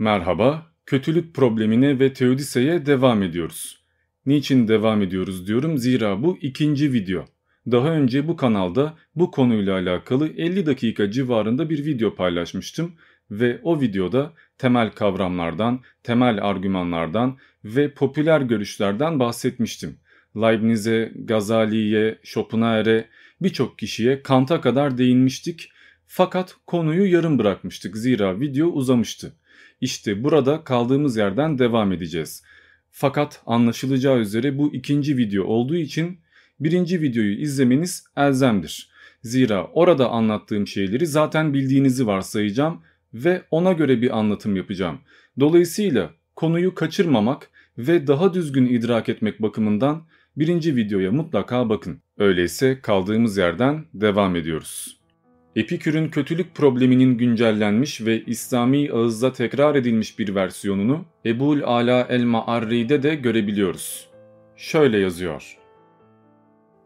Merhaba, kötülük problemine ve teodiseye devam ediyoruz. Niçin devam ediyoruz diyorum zira bu ikinci video. Daha önce bu kanalda bu konuyla alakalı 50 dakika civarında bir video paylaşmıştım ve o videoda temel kavramlardan, temel argümanlardan ve popüler görüşlerden bahsetmiştim. Leibniz'e, Gazali'ye, Schopenhauer'e birçok kişiye Kant'a kadar değinmiştik fakat konuyu yarım bırakmıştık zira video uzamıştı. İşte burada kaldığımız yerden devam edeceğiz. Fakat anlaşılacağı üzere bu ikinci video olduğu için birinci videoyu izlemeniz elzemdir. Zira orada anlattığım şeyleri zaten bildiğinizi varsayacağım ve ona göre bir anlatım yapacağım. Dolayısıyla konuyu kaçırmamak ve daha düzgün idrak etmek bakımından birinci videoya mutlaka bakın. Öyleyse kaldığımız yerden devam ediyoruz. Epikür'ün kötülük probleminin güncellenmiş ve İslami ağızda tekrar edilmiş bir versiyonunu Ebul Ala el-Ma'arri'de de görebiliyoruz. Şöyle yazıyor.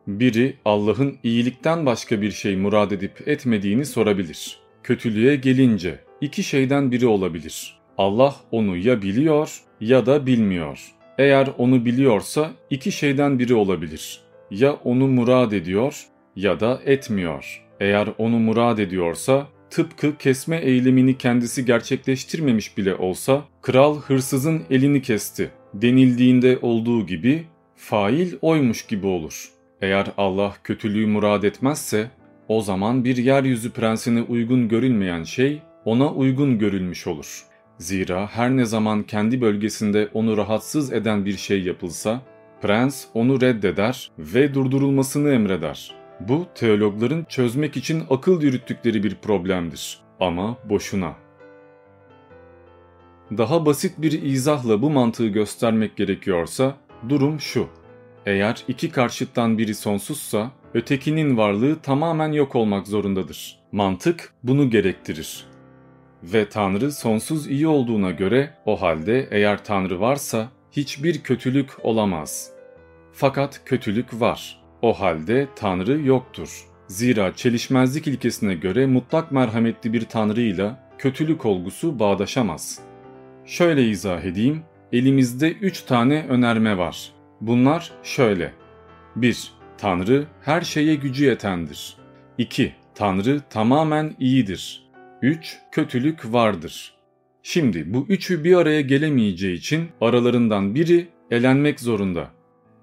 Biri Allah'ın iyilikten başka bir şey murad edip etmediğini sorabilir. Kötülüğe gelince iki şeyden biri olabilir. Allah onu ya biliyor ya da bilmiyor. Eğer onu biliyorsa iki şeyden biri olabilir. Ya onu murad ediyor ya da etmiyor. Eğer onu murad ediyorsa tıpkı kesme eylemini kendisi gerçekleştirmemiş bile olsa kral hırsızın elini kesti denildiğinde olduğu gibi fail oymuş gibi olur. Eğer Allah kötülüğü murad etmezse o zaman bir yeryüzü prensine uygun görülmeyen şey ona uygun görülmüş olur. Zira her ne zaman kendi bölgesinde onu rahatsız eden bir şey yapılsa prens onu reddeder ve durdurulmasını emreder. Bu teologların çözmek için akıl yürüttükleri bir problemdir. Ama boşuna. Daha basit bir izahla bu mantığı göstermek gerekiyorsa durum şu. Eğer iki karşıttan biri sonsuzsa ötekinin varlığı tamamen yok olmak zorundadır. Mantık bunu gerektirir. Ve Tanrı sonsuz iyi olduğuna göre o halde eğer Tanrı varsa hiçbir kötülük olamaz. Fakat kötülük var. O halde Tanrı yoktur. Zira çelişmezlik ilkesine göre mutlak merhametli bir Tanrı ile kötülük olgusu bağdaşamaz. Şöyle izah edeyim. Elimizde üç tane önerme var. Bunlar şöyle. 1. Tanrı her şeye gücü yetendir. 2. Tanrı tamamen iyidir. 3. Kötülük vardır. Şimdi bu üçü bir araya gelemeyeceği için aralarından biri elenmek zorunda.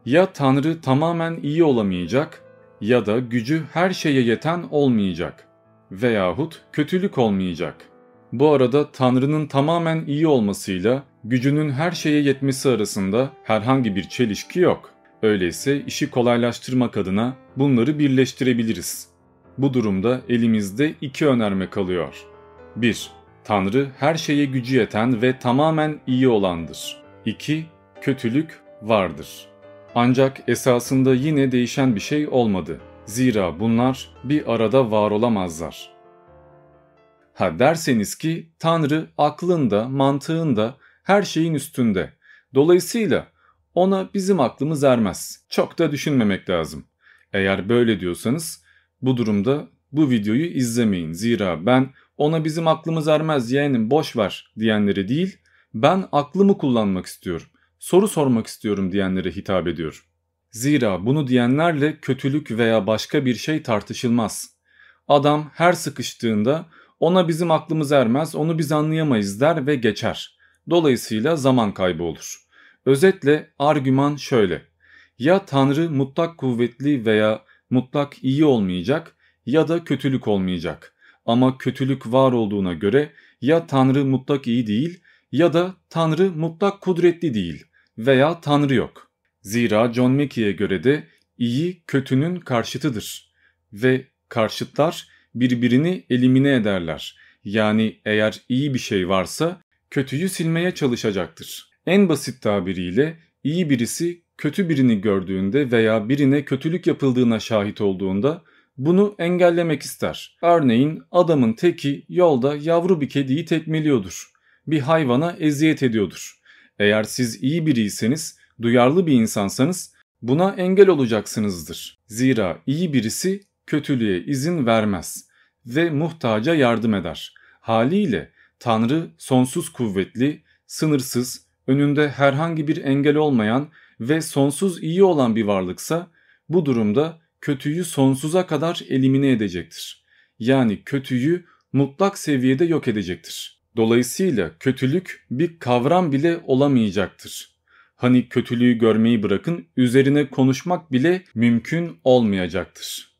Ya Tanrı tamamen iyi olamayacak ya da gücü her şeye yeten olmayacak veyahut kötülük olmayacak. Bu arada Tanrı'nın tamamen iyi olmasıyla gücünün her şeye yetmesi arasında herhangi bir çelişki yok. Öyleyse işi kolaylaştırmak adına bunları birleştirebiliriz. Bu durumda elimizde iki önerme kalıyor. 1. Tanrı her şeye gücü yeten ve tamamen iyi olandır. 2. Kötülük vardır.'' Ancak esasında yine değişen bir şey olmadı. Zira bunlar bir arada var olamazlar. Ha derseniz ki Tanrı aklında, mantığında, her şeyin üstünde. Dolayısıyla ona bizim aklımız ermez. Çok da düşünmemek lazım. Eğer böyle diyorsanız bu durumda bu videoyu izlemeyin. Zira ben ona bizim aklımız ermez yeğenim boş ver diyenlere değil ben aklımı kullanmak istiyorum soru sormak istiyorum diyenlere hitap ediyor. Zira bunu diyenlerle kötülük veya başka bir şey tartışılmaz. Adam her sıkıştığında ona bizim aklımız ermez, onu biz anlayamayız der ve geçer. Dolayısıyla zaman kaybı olur. Özetle argüman şöyle. Ya Tanrı mutlak kuvvetli veya mutlak iyi olmayacak ya da kötülük olmayacak. Ama kötülük var olduğuna göre ya Tanrı mutlak iyi değil ya da Tanrı mutlak kudretli değil veya Tanrı yok. Zira John Mackey'e göre de iyi kötünün karşıtıdır ve karşıtlar birbirini elimine ederler. Yani eğer iyi bir şey varsa kötüyü silmeye çalışacaktır. En basit tabiriyle iyi birisi kötü birini gördüğünde veya birine kötülük yapıldığına şahit olduğunda bunu engellemek ister. Örneğin adamın teki yolda yavru bir kediyi tekmeliyordur. Bir hayvana eziyet ediyordur. Eğer siz iyi biriyseniz, duyarlı bir insansanız buna engel olacaksınızdır. Zira iyi birisi kötülüğe izin vermez ve muhtaca yardım eder. Haliyle Tanrı sonsuz kuvvetli, sınırsız, önünde herhangi bir engel olmayan ve sonsuz iyi olan bir varlıksa bu durumda kötüyü sonsuza kadar elimine edecektir. Yani kötüyü mutlak seviyede yok edecektir. Dolayısıyla kötülük bir kavram bile olamayacaktır. Hani kötülüğü görmeyi bırakın üzerine konuşmak bile mümkün olmayacaktır.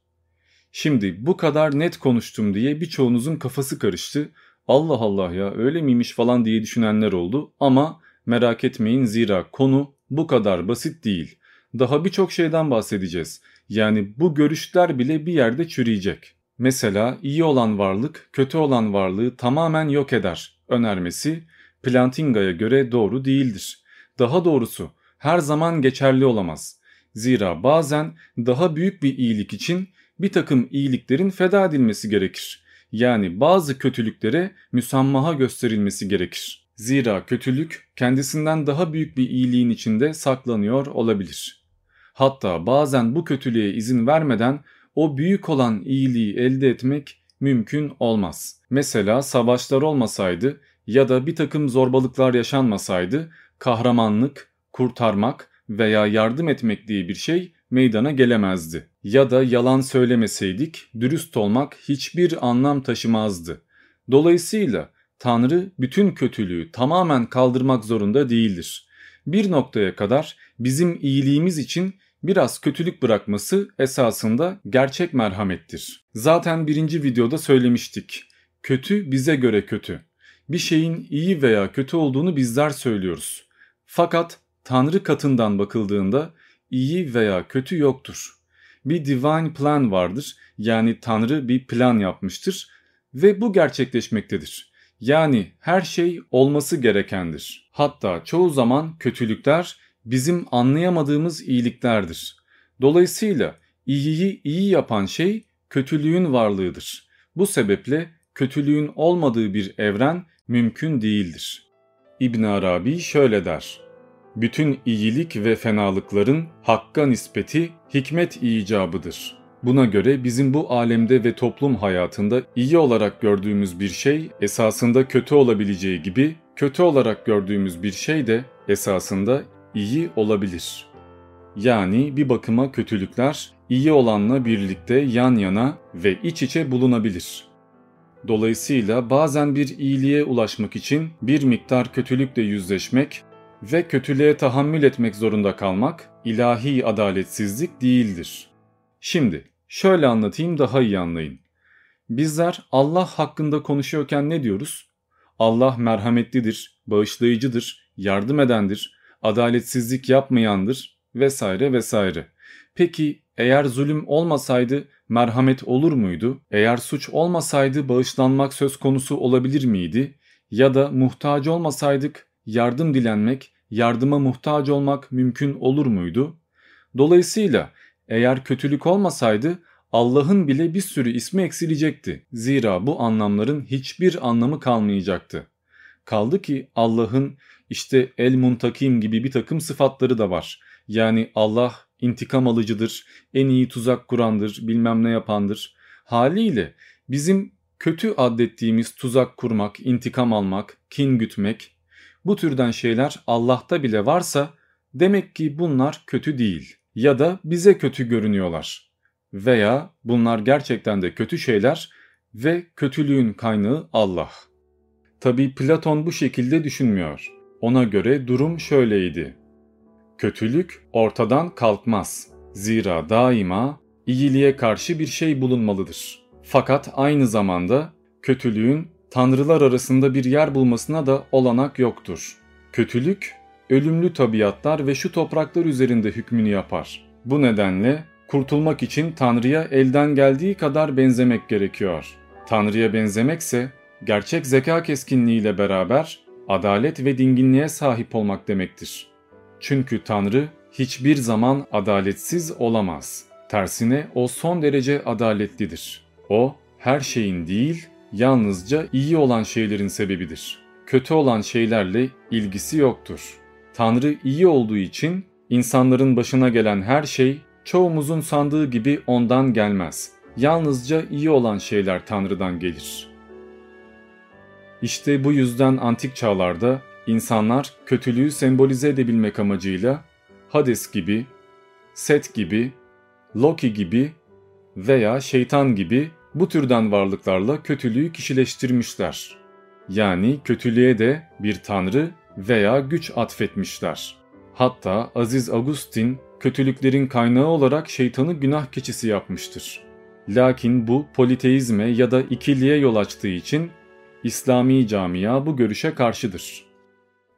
Şimdi bu kadar net konuştum diye birçoğunuzun kafası karıştı. Allah Allah ya öyle miymiş falan diye düşünenler oldu ama merak etmeyin zira konu bu kadar basit değil. Daha birçok şeyden bahsedeceğiz. Yani bu görüşler bile bir yerde çürüyecek. Mesela iyi olan varlık kötü olan varlığı tamamen yok eder önermesi Plantinga'ya göre doğru değildir. Daha doğrusu her zaman geçerli olamaz. Zira bazen daha büyük bir iyilik için bir takım iyiliklerin feda edilmesi gerekir. Yani bazı kötülüklere müsammaha gösterilmesi gerekir. Zira kötülük kendisinden daha büyük bir iyiliğin içinde saklanıyor olabilir. Hatta bazen bu kötülüğe izin vermeden o büyük olan iyiliği elde etmek mümkün olmaz. Mesela savaşlar olmasaydı ya da bir takım zorbalıklar yaşanmasaydı kahramanlık, kurtarmak veya yardım etmek diye bir şey meydana gelemezdi. Ya da yalan söylemeseydik dürüst olmak hiçbir anlam taşımazdı. Dolayısıyla Tanrı bütün kötülüğü tamamen kaldırmak zorunda değildir. Bir noktaya kadar bizim iyiliğimiz için biraz kötülük bırakması esasında gerçek merhamettir. Zaten birinci videoda söylemiştik. Kötü bize göre kötü. Bir şeyin iyi veya kötü olduğunu bizler söylüyoruz. Fakat Tanrı katından bakıldığında iyi veya kötü yoktur. Bir divine plan vardır. Yani Tanrı bir plan yapmıştır ve bu gerçekleşmektedir. Yani her şey olması gerekendir. Hatta çoğu zaman kötülükler bizim anlayamadığımız iyiliklerdir. Dolayısıyla iyiyi iyi yapan şey kötülüğün varlığıdır. Bu sebeple kötülüğün olmadığı bir evren mümkün değildir. İbn Arabi şöyle der: Bütün iyilik ve fenalıkların hakka nispeti hikmet icabıdır. Buna göre bizim bu alemde ve toplum hayatında iyi olarak gördüğümüz bir şey esasında kötü olabileceği gibi kötü olarak gördüğümüz bir şey de esasında iyi olabilir. Yani bir bakıma kötülükler iyi olanla birlikte yan yana ve iç içe bulunabilir. Dolayısıyla bazen bir iyiliğe ulaşmak için bir miktar kötülükle yüzleşmek ve kötülüğe tahammül etmek zorunda kalmak ilahi adaletsizlik değildir. Şimdi şöyle anlatayım daha iyi anlayın. Bizler Allah hakkında konuşuyorken ne diyoruz? Allah merhametlidir, bağışlayıcıdır, yardım edendir, adaletsizlik yapmayandır vesaire vesaire. Peki eğer zulüm olmasaydı merhamet olur muydu? Eğer suç olmasaydı bağışlanmak söz konusu olabilir miydi? Ya da muhtaç olmasaydık yardım dilenmek, yardıma muhtaç olmak mümkün olur muydu? Dolayısıyla eğer kötülük olmasaydı Allah'ın bile bir sürü ismi eksilecekti. Zira bu anlamların hiçbir anlamı kalmayacaktı. Kaldı ki Allah'ın işte el muntakim gibi bir takım sıfatları da var. Yani Allah intikam alıcıdır, en iyi tuzak kurandır, bilmem ne yapandır. Haliyle bizim kötü adettiğimiz tuzak kurmak, intikam almak, kin gütmek bu türden şeyler Allah'ta bile varsa demek ki bunlar kötü değil ya da bize kötü görünüyorlar. Veya bunlar gerçekten de kötü şeyler ve kötülüğün kaynağı Allah. Tabi Platon bu şekilde düşünmüyor. Ona göre durum şöyleydi. Kötülük ortadan kalkmaz. Zira daima iyiliğe karşı bir şey bulunmalıdır. Fakat aynı zamanda kötülüğün tanrılar arasında bir yer bulmasına da olanak yoktur. Kötülük ölümlü tabiatlar ve şu topraklar üzerinde hükmünü yapar. Bu nedenle kurtulmak için Tanrı'ya elden geldiği kadar benzemek gerekiyor. Tanrı'ya benzemekse gerçek zeka keskinliğiyle beraber adalet ve dinginliğe sahip olmak demektir. Çünkü Tanrı hiçbir zaman adaletsiz olamaz. Tersine o son derece adaletlidir. O her şeyin değil, yalnızca iyi olan şeylerin sebebidir. Kötü olan şeylerle ilgisi yoktur. Tanrı iyi olduğu için insanların başına gelen her şey çoğumuzun sandığı gibi ondan gelmez. Yalnızca iyi olan şeyler Tanrı'dan gelir. İşte bu yüzden antik çağlarda insanlar kötülüğü sembolize edebilmek amacıyla Hades gibi, Set gibi, Loki gibi veya şeytan gibi bu türden varlıklarla kötülüğü kişileştirmişler. Yani kötülüğe de bir tanrı veya güç atfetmişler. Hatta Aziz Agustin kötülüklerin kaynağı olarak şeytanı günah keçisi yapmıştır. Lakin bu politeizme ya da ikiliğe yol açtığı için İslami camia bu görüşe karşıdır.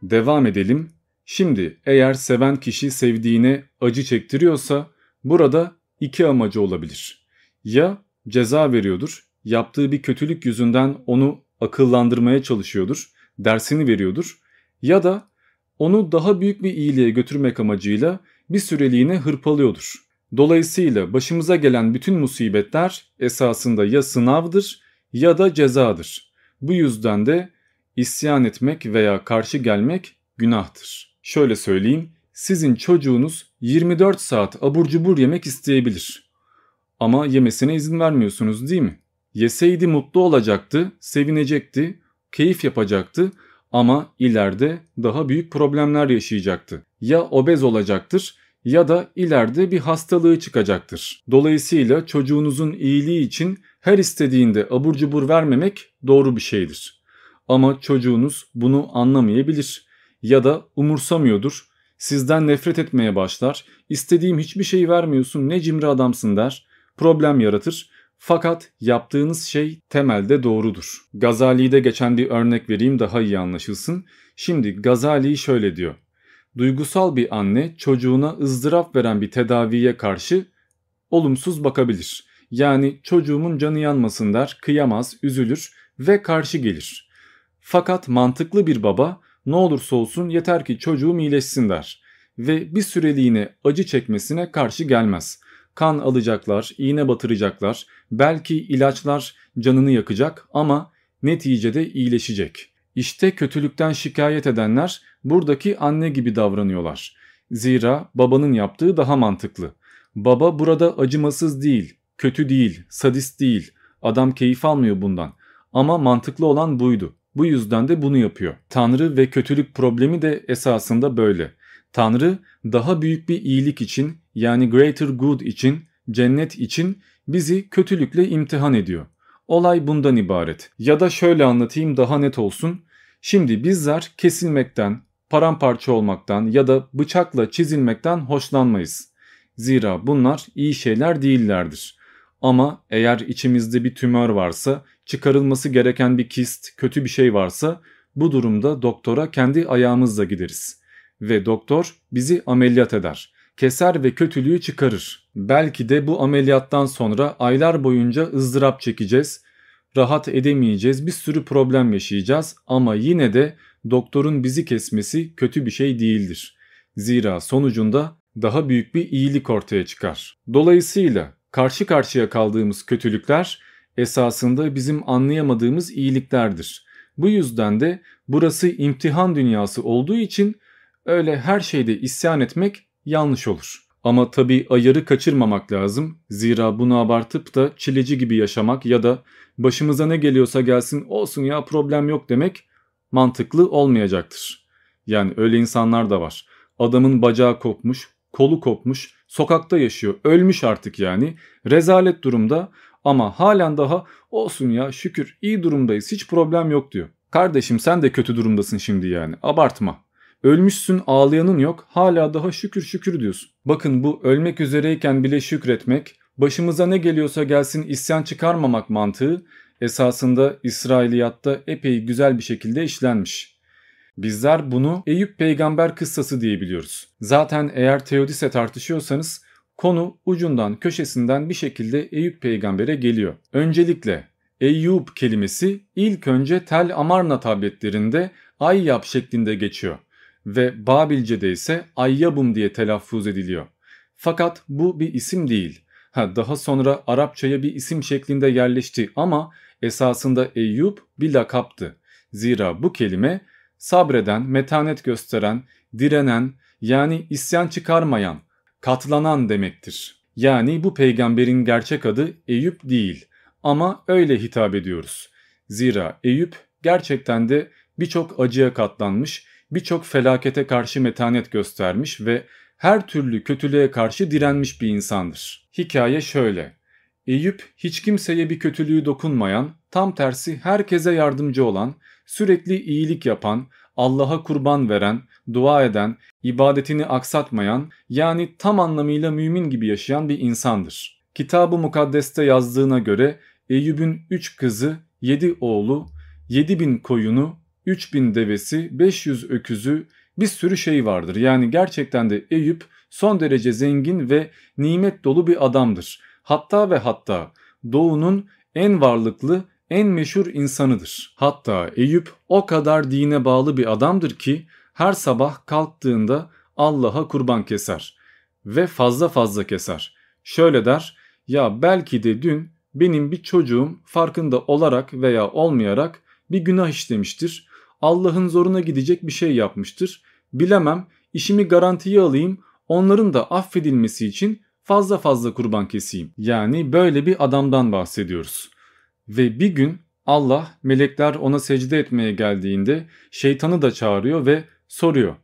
Devam edelim. Şimdi eğer seven kişi sevdiğine acı çektiriyorsa burada iki amacı olabilir. Ya ceza veriyordur, yaptığı bir kötülük yüzünden onu akıllandırmaya çalışıyordur, dersini veriyordur ya da onu daha büyük bir iyiliğe götürmek amacıyla bir süreliğine hırpalıyordur. Dolayısıyla başımıza gelen bütün musibetler esasında ya sınavdır ya da cezadır. Bu yüzden de isyan etmek veya karşı gelmek günahtır. Şöyle söyleyeyim, sizin çocuğunuz 24 saat abur cubur yemek isteyebilir. Ama yemesine izin vermiyorsunuz değil mi? Yeseydi mutlu olacaktı, sevinecekti, keyif yapacaktı ama ileride daha büyük problemler yaşayacaktı. Ya obez olacaktır ya da ileride bir hastalığı çıkacaktır. Dolayısıyla çocuğunuzun iyiliği için her istediğinde abur cubur vermemek doğru bir şeydir. Ama çocuğunuz bunu anlamayabilir ya da umursamıyordur. Sizden nefret etmeye başlar. İstediğim hiçbir şey vermiyorsun ne cimri adamsın der. Problem yaratır. Fakat yaptığınız şey temelde doğrudur. Gazali'de geçen bir örnek vereyim daha iyi anlaşılsın. Şimdi Gazali şöyle diyor. Duygusal bir anne çocuğuna ızdırap veren bir tedaviye karşı olumsuz bakabilir. Yani çocuğumun canı yanmasın der, kıyamaz, üzülür ve karşı gelir. Fakat mantıklı bir baba ne olursa olsun yeter ki çocuğum iyileşsin der ve bir süreliğine acı çekmesine karşı gelmez. Kan alacaklar, iğne batıracaklar, belki ilaçlar canını yakacak ama neticede iyileşecek. İşte kötülükten şikayet edenler buradaki anne gibi davranıyorlar. Zira babanın yaptığı daha mantıklı. Baba burada acımasız değil, kötü değil, sadist değil. Adam keyif almıyor bundan. Ama mantıklı olan buydu. Bu yüzden de bunu yapıyor. Tanrı ve kötülük problemi de esasında böyle. Tanrı daha büyük bir iyilik için yani greater good için, cennet için bizi kötülükle imtihan ediyor. Olay bundan ibaret. Ya da şöyle anlatayım daha net olsun. Şimdi bizler kesilmekten, paramparça olmaktan ya da bıçakla çizilmekten hoşlanmayız. Zira bunlar iyi şeyler değillerdir. Ama eğer içimizde bir tümör varsa, çıkarılması gereken bir kist, kötü bir şey varsa bu durumda doktora kendi ayağımızla gideriz. Ve doktor bizi ameliyat eder. Keser ve kötülüğü çıkarır. Belki de bu ameliyattan sonra aylar boyunca ızdırap çekeceğiz, rahat edemeyeceğiz, bir sürü problem yaşayacağız ama yine de doktorun bizi kesmesi kötü bir şey değildir. Zira sonucunda daha büyük bir iyilik ortaya çıkar. Dolayısıyla karşı karşıya kaldığımız kötülükler esasında bizim anlayamadığımız iyiliklerdir. Bu yüzden de burası imtihan dünyası olduğu için öyle her şeyde isyan etmek yanlış olur. Ama tabi ayarı kaçırmamak lazım. Zira bunu abartıp da çileci gibi yaşamak ya da başımıza ne geliyorsa gelsin olsun ya problem yok demek mantıklı olmayacaktır. Yani öyle insanlar da var. Adamın bacağı kopmuş, kolu kopmuş, sokakta yaşıyor, ölmüş artık yani. Rezalet durumda ama halen daha olsun ya şükür iyi durumdayız hiç problem yok diyor. Kardeşim sen de kötü durumdasın şimdi yani abartma. Ölmüşsün ağlayanın yok hala daha şükür şükür diyorsun. Bakın bu ölmek üzereyken bile şükretmek, başımıza ne geliyorsa gelsin isyan çıkarmamak mantığı esasında İsrailiyatta epey güzel bir şekilde işlenmiş. Bizler bunu Eyüp peygamber kıssası diye biliyoruz. Zaten eğer Teodise tartışıyorsanız konu ucundan köşesinden bir şekilde Eyüp peygambere geliyor. Öncelikle Eyüp kelimesi ilk önce Tel Amarna tabletlerinde Ayyab şeklinde geçiyor ve Babilce'de ise Ayyabum diye telaffuz ediliyor. Fakat bu bir isim değil. Ha, daha sonra Arapçaya bir isim şeklinde yerleşti ama esasında Eyüp bir lakaptı. Zira bu kelime sabreden, metanet gösteren, direnen yani isyan çıkarmayan, katlanan demektir. Yani bu peygamberin gerçek adı Eyüp değil ama öyle hitap ediyoruz. Zira Eyüp gerçekten de birçok acıya katlanmış, birçok felakete karşı metanet göstermiş ve her türlü kötülüğe karşı direnmiş bir insandır. Hikaye şöyle. Eyüp hiç kimseye bir kötülüğü dokunmayan, tam tersi herkese yardımcı olan, sürekli iyilik yapan, Allah'a kurban veren, dua eden, ibadetini aksatmayan yani tam anlamıyla mümin gibi yaşayan bir insandır. Kitab-ı Mukaddes'te yazdığına göre Eyüp'ün 3 kızı, 7 oğlu, 7 bin koyunu, 3 bin devesi, 500 öküzü bir sürü şey vardır. Yani gerçekten de Eyüp son derece zengin ve nimet dolu bir adamdır. Hatta ve hatta doğunun en varlıklı, en meşhur insanıdır. Hatta Eyüp o kadar dine bağlı bir adamdır ki her sabah kalktığında Allah'a kurban keser ve fazla fazla keser. Şöyle der, ya belki de dün benim bir çocuğum farkında olarak veya olmayarak bir günah işlemiştir. Allah'ın zoruna gidecek bir şey yapmıştır. Bilemem işimi garantiye alayım onların da affedilmesi için fazla fazla kurban keseyim. Yani böyle bir adamdan bahsediyoruz. Ve bir gün Allah melekler ona secde etmeye geldiğinde şeytanı da çağırıyor ve soruyor.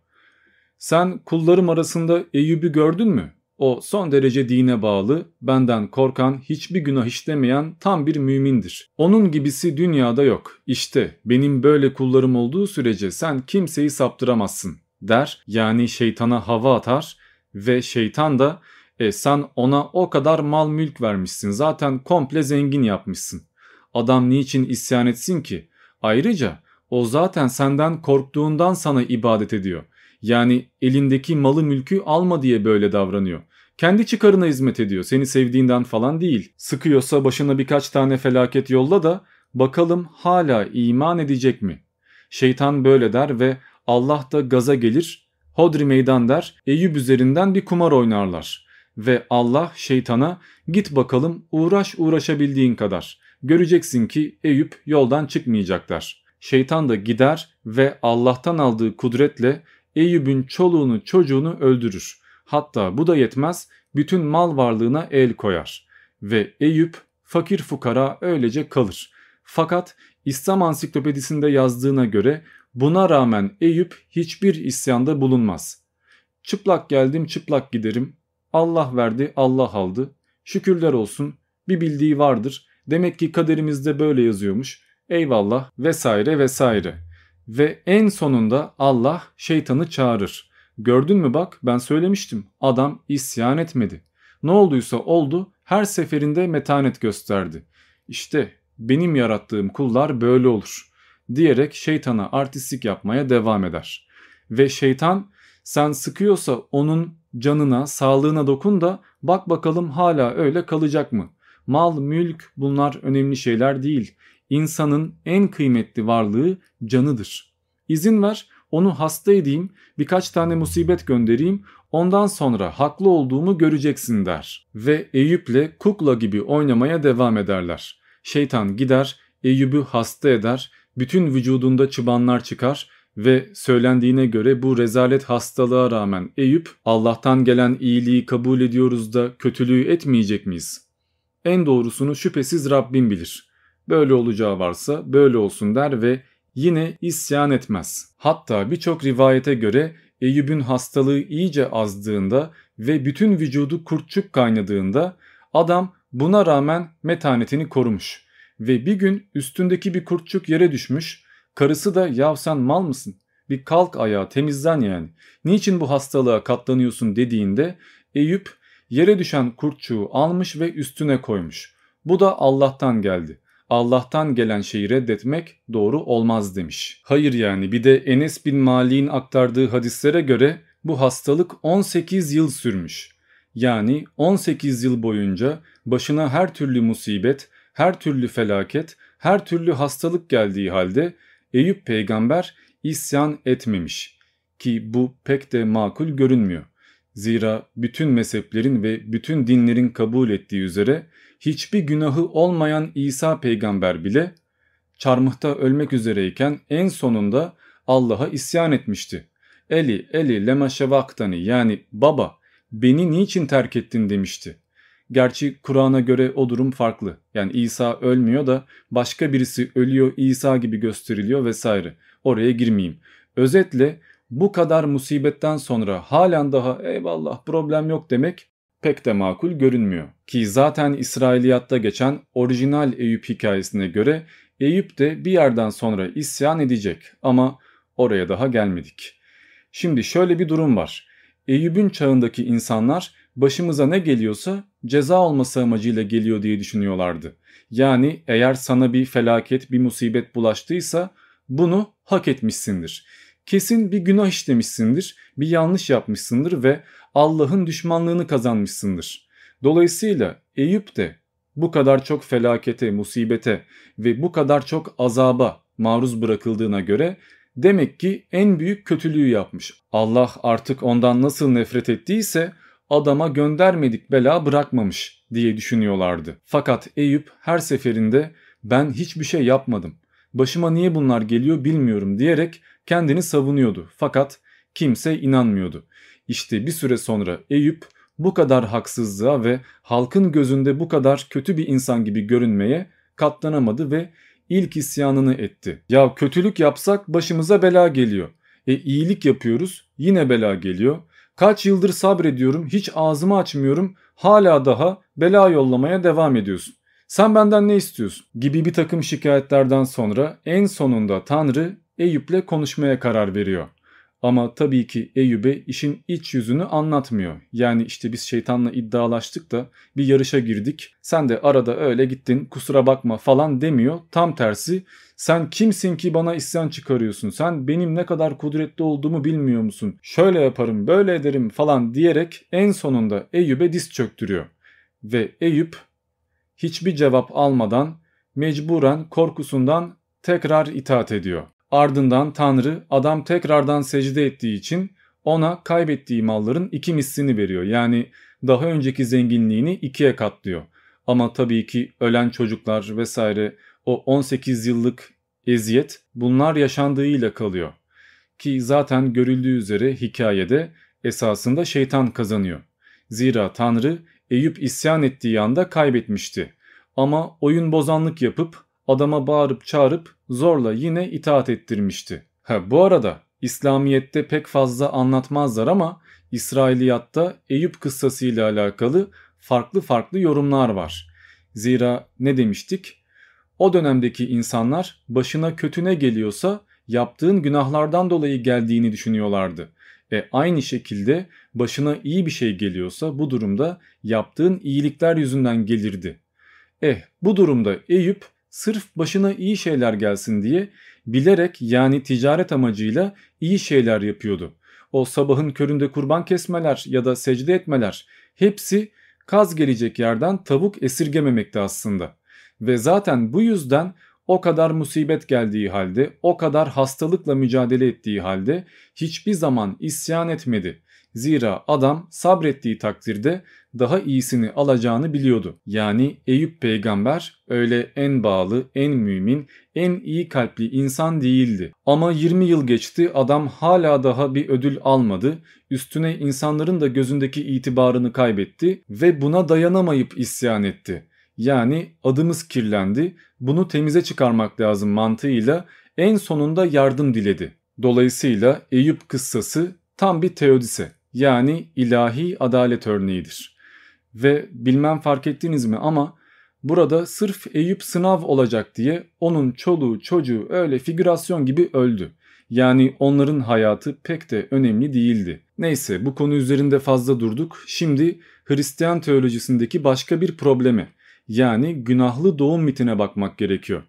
Sen kullarım arasında Eyüp'ü gördün mü? O son derece dine bağlı, benden korkan, hiçbir günah işlemeyen tam bir mümindir. Onun gibisi dünyada yok. İşte benim böyle kullarım olduğu sürece sen kimseyi saptıramazsın der. Yani şeytana hava atar ve şeytan da e, sen ona o kadar mal mülk vermişsin zaten komple zengin yapmışsın. Adam niçin isyan etsin ki? Ayrıca o zaten senden korktuğundan sana ibadet ediyor. Yani elindeki malı mülkü alma diye böyle davranıyor. Kendi çıkarına hizmet ediyor. Seni sevdiğinden falan değil. Sıkıyorsa başına birkaç tane felaket yolla da bakalım hala iman edecek mi? Şeytan böyle der ve Allah da gaza gelir. Hodri meydan der. Eyüp üzerinden bir kumar oynarlar. Ve Allah şeytana git bakalım uğraş uğraşabildiğin kadar. Göreceksin ki Eyüp yoldan çıkmayacak der. Şeytan da gider ve Allah'tan aldığı kudretle Eyüp'ün çoluğunu çocuğunu öldürür. Hatta bu da yetmez bütün mal varlığına el koyar. Ve Eyüp fakir fukara öylece kalır. Fakat İslam ansiklopedisinde yazdığına göre buna rağmen Eyüp hiçbir isyanda bulunmaz. Çıplak geldim çıplak giderim. Allah verdi Allah aldı. Şükürler olsun bir bildiği vardır. Demek ki kaderimizde böyle yazıyormuş. Eyvallah vesaire vesaire. Ve en sonunda Allah şeytanı çağırır. Gördün mü bak ben söylemiştim. Adam isyan etmedi. Ne olduysa oldu her seferinde metanet gösterdi. İşte benim yarattığım kullar böyle olur diyerek şeytana artistlik yapmaya devam eder. Ve şeytan sen sıkıyorsa onun canına, sağlığına dokun da bak bakalım hala öyle kalacak mı? Mal, mülk bunlar önemli şeyler değil. İnsanın en kıymetli varlığı canıdır. İzin ver onu hasta edeyim, birkaç tane musibet göndereyim, ondan sonra haklı olduğumu göreceksin der. Ve Eyüp'le kukla gibi oynamaya devam ederler. Şeytan gider, Eyüp'ü hasta eder, bütün vücudunda çıbanlar çıkar ve söylendiğine göre bu rezalet hastalığa rağmen Eyüp Allah'tan gelen iyiliği kabul ediyoruz da kötülüğü etmeyecek miyiz? En doğrusunu şüphesiz Rabbim bilir. Böyle olacağı varsa böyle olsun der ve yine isyan etmez. Hatta birçok rivayete göre Eyüp'ün hastalığı iyice azdığında ve bütün vücudu kurtçuk kaynadığında adam buna rağmen metanetini korumuş. Ve bir gün üstündeki bir kurtçuk yere düşmüş, karısı da yav sen mal mısın? Bir kalk ayağa temizlen yani. Niçin bu hastalığa katlanıyorsun dediğinde Eyüp yere düşen kurtçuğu almış ve üstüne koymuş. Bu da Allah'tan geldi. Allah'tan gelen şeyi reddetmek doğru olmaz demiş. Hayır yani bir de Enes bin Malik'in aktardığı hadislere göre bu hastalık 18 yıl sürmüş. Yani 18 yıl boyunca başına her türlü musibet, her türlü felaket, her türlü hastalık geldiği halde Eyüp peygamber isyan etmemiş ki bu pek de makul görünmüyor. Zira bütün mezheplerin ve bütün dinlerin kabul ettiği üzere hiçbir günahı olmayan İsa peygamber bile çarmıhta ölmek üzereyken en sonunda Allah'a isyan etmişti. Eli eli lema şevaktani yani baba beni niçin terk ettin demişti. Gerçi Kur'an'a göre o durum farklı. Yani İsa ölmüyor da başka birisi ölüyor İsa gibi gösteriliyor vesaire. Oraya girmeyeyim. Özetle bu kadar musibetten sonra halen daha eyvallah problem yok demek pek de makul görünmüyor. Ki zaten İsrailiyatta geçen orijinal Eyüp hikayesine göre Eyüp de bir yerden sonra isyan edecek ama oraya daha gelmedik. Şimdi şöyle bir durum var. Eyüp'ün çağındaki insanlar başımıza ne geliyorsa ceza olması amacıyla geliyor diye düşünüyorlardı. Yani eğer sana bir felaket, bir musibet bulaştıysa bunu hak etmişsindir. Kesin bir günah işlemişsindir, bir yanlış yapmışsındır ve Allah'ın düşmanlığını kazanmışsındır. Dolayısıyla Eyüp de bu kadar çok felakete, musibete ve bu kadar çok azaba maruz bırakıldığına göre demek ki en büyük kötülüğü yapmış. Allah artık ondan nasıl nefret ettiyse adama göndermedik bela bırakmamış diye düşünüyorlardı. Fakat Eyüp her seferinde ben hiçbir şey yapmadım. Başıma niye bunlar geliyor bilmiyorum diyerek kendini savunuyordu. Fakat kimse inanmıyordu. İşte bir süre sonra Eyüp bu kadar haksızlığa ve halkın gözünde bu kadar kötü bir insan gibi görünmeye katlanamadı ve ilk isyanını etti. Ya kötülük yapsak başımıza bela geliyor. E iyilik yapıyoruz yine bela geliyor. Kaç yıldır sabrediyorum hiç ağzımı açmıyorum hala daha bela yollamaya devam ediyorsun. Sen benden ne istiyorsun? Gibi bir takım şikayetlerden sonra en sonunda Tanrı Eyüp'le konuşmaya karar veriyor. Ama tabii ki Eyüp'e işin iç yüzünü anlatmıyor. Yani işte biz şeytanla iddialaştık da bir yarışa girdik. Sen de arada öyle gittin kusura bakma falan demiyor. Tam tersi sen kimsin ki bana isyan çıkarıyorsun? Sen benim ne kadar kudretli olduğumu bilmiyor musun? Şöyle yaparım böyle ederim falan diyerek en sonunda Eyüp'e diz çöktürüyor. Ve Eyüp hiçbir cevap almadan mecburen korkusundan tekrar itaat ediyor. Ardından Tanrı adam tekrardan secde ettiği için ona kaybettiği malların iki mislini veriyor. Yani daha önceki zenginliğini ikiye katlıyor. Ama tabii ki ölen çocuklar vesaire o 18 yıllık eziyet bunlar yaşandığıyla kalıyor. Ki zaten görüldüğü üzere hikayede esasında şeytan kazanıyor. Zira Tanrı Eyüp isyan ettiği anda kaybetmişti. Ama oyun bozanlık yapıp adama bağırıp çağırıp zorla yine itaat ettirmişti. Ha, bu arada İslamiyet'te pek fazla anlatmazlar ama İsrailiyatta Eyüp kıssası ile alakalı farklı farklı yorumlar var. Zira ne demiştik? O dönemdeki insanlar başına kötü ne geliyorsa yaptığın günahlardan dolayı geldiğini düşünüyorlardı. E aynı şekilde başına iyi bir şey geliyorsa bu durumda yaptığın iyilikler yüzünden gelirdi. Eh bu durumda Eyüp sırf başına iyi şeyler gelsin diye bilerek yani ticaret amacıyla iyi şeyler yapıyordu. O sabahın köründe kurban kesmeler ya da secde etmeler hepsi kaz gelecek yerden tavuk esirgememekte aslında. Ve zaten bu yüzden o kadar musibet geldiği halde, o kadar hastalıkla mücadele ettiği halde hiçbir zaman isyan etmedi. Zira adam sabrettiği takdirde daha iyisini alacağını biliyordu. Yani Eyüp peygamber öyle en bağlı, en mümin, en iyi kalpli insan değildi. Ama 20 yıl geçti adam hala daha bir ödül almadı. Üstüne insanların da gözündeki itibarını kaybetti ve buna dayanamayıp isyan etti. Yani adımız kirlendi, bunu temize çıkarmak lazım mantığıyla en sonunda yardım diledi. Dolayısıyla Eyüp kıssası tam bir teodise yani ilahi adalet örneğidir. Ve bilmem fark ettiniz mi ama burada sırf Eyüp sınav olacak diye onun çoluğu çocuğu öyle figürasyon gibi öldü. Yani onların hayatı pek de önemli değildi. Neyse bu konu üzerinde fazla durduk. Şimdi Hristiyan teolojisindeki başka bir probleme yani günahlı doğum mitine bakmak gerekiyor.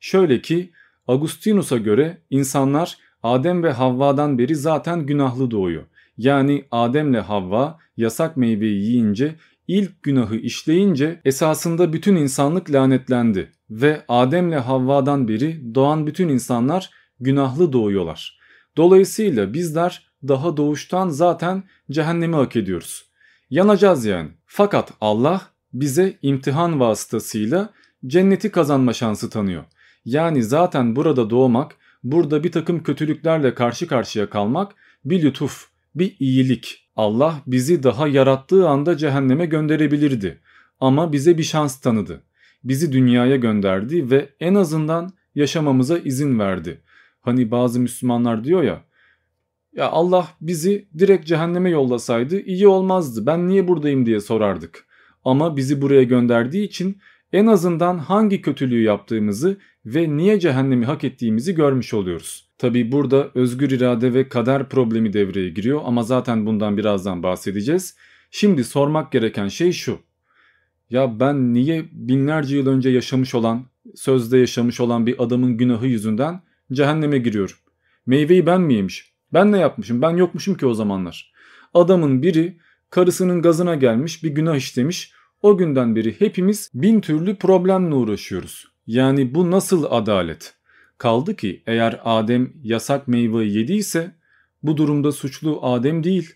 Şöyle ki Agustinus'a göre insanlar Adem ve Havva'dan beri zaten günahlı doğuyor. Yani Adem'le Havva yasak meyveyi yiyince ilk günahı işleyince esasında bütün insanlık lanetlendi ve Adem'le Havva'dan beri doğan bütün insanlar günahlı doğuyorlar. Dolayısıyla bizler daha doğuştan zaten cehennemi hak ediyoruz. Yanacağız yani. Fakat Allah bize imtihan vasıtasıyla cenneti kazanma şansı tanıyor. Yani zaten burada doğmak, burada bir takım kötülüklerle karşı karşıya kalmak bir lütuf, bir iyilik. Allah bizi daha yarattığı anda cehenneme gönderebilirdi. ama bize bir şans tanıdı. Bizi dünyaya gönderdi ve en azından yaşamamıza izin verdi. Hani bazı Müslümanlar diyor ya ya Allah bizi direkt cehenneme yollasaydı iyi olmazdı. Ben niye buradayım diye sorardık. Ama bizi buraya gönderdiği için en azından hangi kötülüğü yaptığımızı ve niye cehennemi hak ettiğimizi görmüş oluyoruz. Tabi burada özgür irade ve kader problemi devreye giriyor ama zaten bundan birazdan bahsedeceğiz. Şimdi sormak gereken şey şu. Ya ben niye binlerce yıl önce yaşamış olan, sözde yaşamış olan bir adamın günahı yüzünden cehenneme giriyorum? Meyveyi ben mi yemişim? Ben ne yapmışım? Ben yokmuşum ki o zamanlar. Adamın biri karısının gazına gelmiş bir günah işlemiş. O günden beri hepimiz bin türlü problemle uğraşıyoruz. Yani bu nasıl adalet? Kaldı ki eğer Adem yasak meyveyi yediyse bu durumda suçlu Adem değil.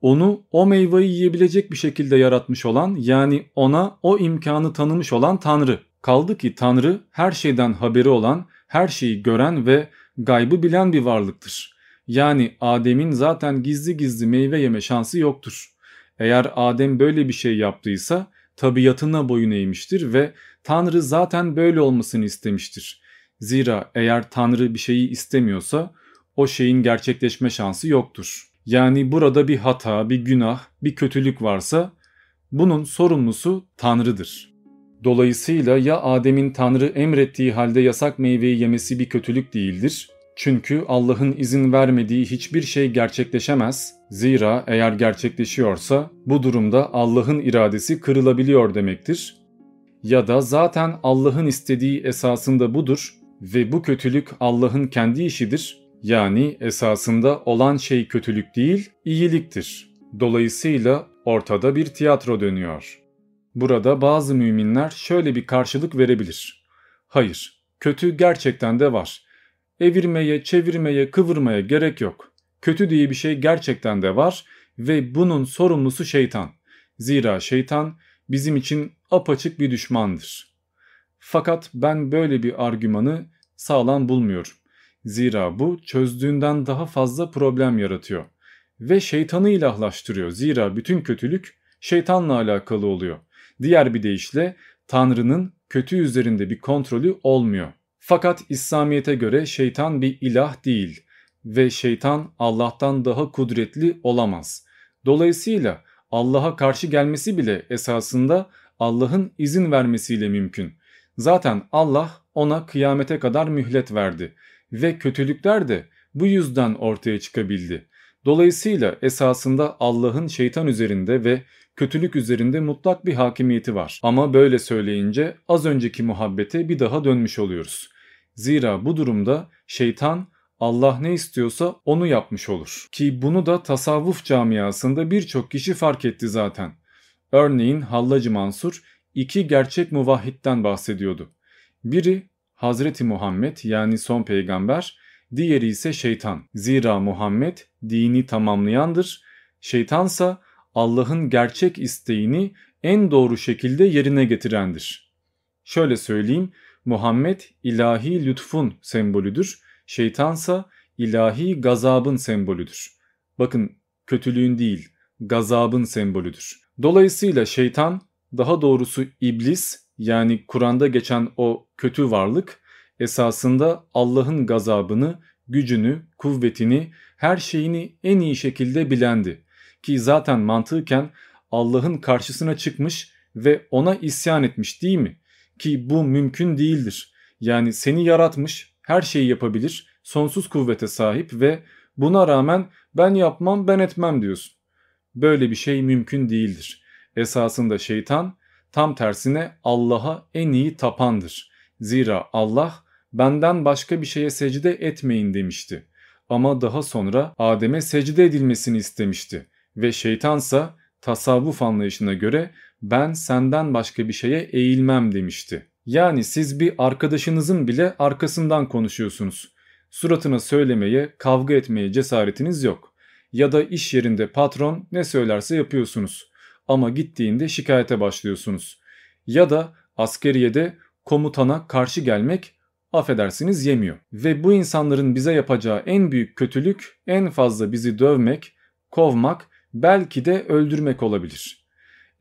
Onu o meyveyi yiyebilecek bir şekilde yaratmış olan yani ona o imkanı tanımış olan Tanrı. Kaldı ki Tanrı her şeyden haberi olan, her şeyi gören ve gaybı bilen bir varlıktır. Yani Adem'in zaten gizli gizli meyve yeme şansı yoktur. Eğer Adem böyle bir şey yaptıysa tabiatına boyun eğmiştir ve Tanrı zaten böyle olmasını istemiştir. Zira eğer Tanrı bir şeyi istemiyorsa o şeyin gerçekleşme şansı yoktur. Yani burada bir hata, bir günah, bir kötülük varsa bunun sorumlusu Tanrı'dır. Dolayısıyla ya Adem'in Tanrı emrettiği halde yasak meyveyi yemesi bir kötülük değildir çünkü Allah'ın izin vermediği hiçbir şey gerçekleşemez. Zira eğer gerçekleşiyorsa bu durumda Allah'ın iradesi kırılabiliyor demektir. Ya da zaten Allah'ın istediği esasında budur ve bu kötülük Allah'ın kendi işidir. Yani esasında olan şey kötülük değil, iyiliktir. Dolayısıyla ortada bir tiyatro dönüyor. Burada bazı müminler şöyle bir karşılık verebilir. Hayır, kötü gerçekten de var Evirmeye, çevirmeye, kıvırmaya gerek yok. Kötü diye bir şey gerçekten de var ve bunun sorumlusu şeytan. Zira şeytan bizim için apaçık bir düşmandır. Fakat ben böyle bir argümanı sağlam bulmuyorum. Zira bu çözdüğünden daha fazla problem yaratıyor. Ve şeytanı ilahlaştırıyor. Zira bütün kötülük şeytanla alakalı oluyor. Diğer bir deyişle Tanrı'nın kötü üzerinde bir kontrolü olmuyor. Fakat İslamiyet'e göre şeytan bir ilah değil ve şeytan Allah'tan daha kudretli olamaz. Dolayısıyla Allah'a karşı gelmesi bile esasında Allah'ın izin vermesiyle mümkün. Zaten Allah ona kıyamete kadar mühlet verdi ve kötülükler de bu yüzden ortaya çıkabildi. Dolayısıyla esasında Allah'ın şeytan üzerinde ve kötülük üzerinde mutlak bir hakimiyeti var. Ama böyle söyleyince az önceki muhabbete bir daha dönmüş oluyoruz. Zira bu durumda şeytan Allah ne istiyorsa onu yapmış olur. Ki bunu da tasavvuf camiasında birçok kişi fark etti zaten. Örneğin Hallacı Mansur iki gerçek muvahhidden bahsediyordu. Biri Hazreti Muhammed yani son peygamber, diğeri ise şeytan. Zira Muhammed dini tamamlayandır, şeytansa Allah'ın gerçek isteğini en doğru şekilde yerine getirendir. Şöyle söyleyeyim, Muhammed ilahi lütfun sembolüdür, şeytansa ilahi gazabın sembolüdür. Bakın kötülüğün değil, gazabın sembolüdür. Dolayısıyla şeytan, daha doğrusu iblis yani Kur'an'da geçen o kötü varlık esasında Allah'ın gazabını, gücünü, kuvvetini, her şeyini en iyi şekilde bilendi. Ki zaten mantıken Allah'ın karşısına çıkmış ve ona isyan etmiş değil mi? Ki bu mümkün değildir. Yani seni yaratmış, her şeyi yapabilir, sonsuz kuvvete sahip ve buna rağmen ben yapmam ben etmem diyorsun. Böyle bir şey mümkün değildir. Esasında şeytan tam tersine Allah'a en iyi tapandır. Zira Allah benden başka bir şeye secde etmeyin demişti. Ama daha sonra Adem'e secde edilmesini istemişti ve şeytansa tasavvuf anlayışına göre ben senden başka bir şeye eğilmem demişti. Yani siz bir arkadaşınızın bile arkasından konuşuyorsunuz. Suratına söylemeye, kavga etmeye cesaretiniz yok. Ya da iş yerinde patron ne söylerse yapıyorsunuz. Ama gittiğinde şikayete başlıyorsunuz. Ya da askeriyede komutana karşı gelmek affedersiniz yemiyor. Ve bu insanların bize yapacağı en büyük kötülük en fazla bizi dövmek, kovmak, belki de öldürmek olabilir.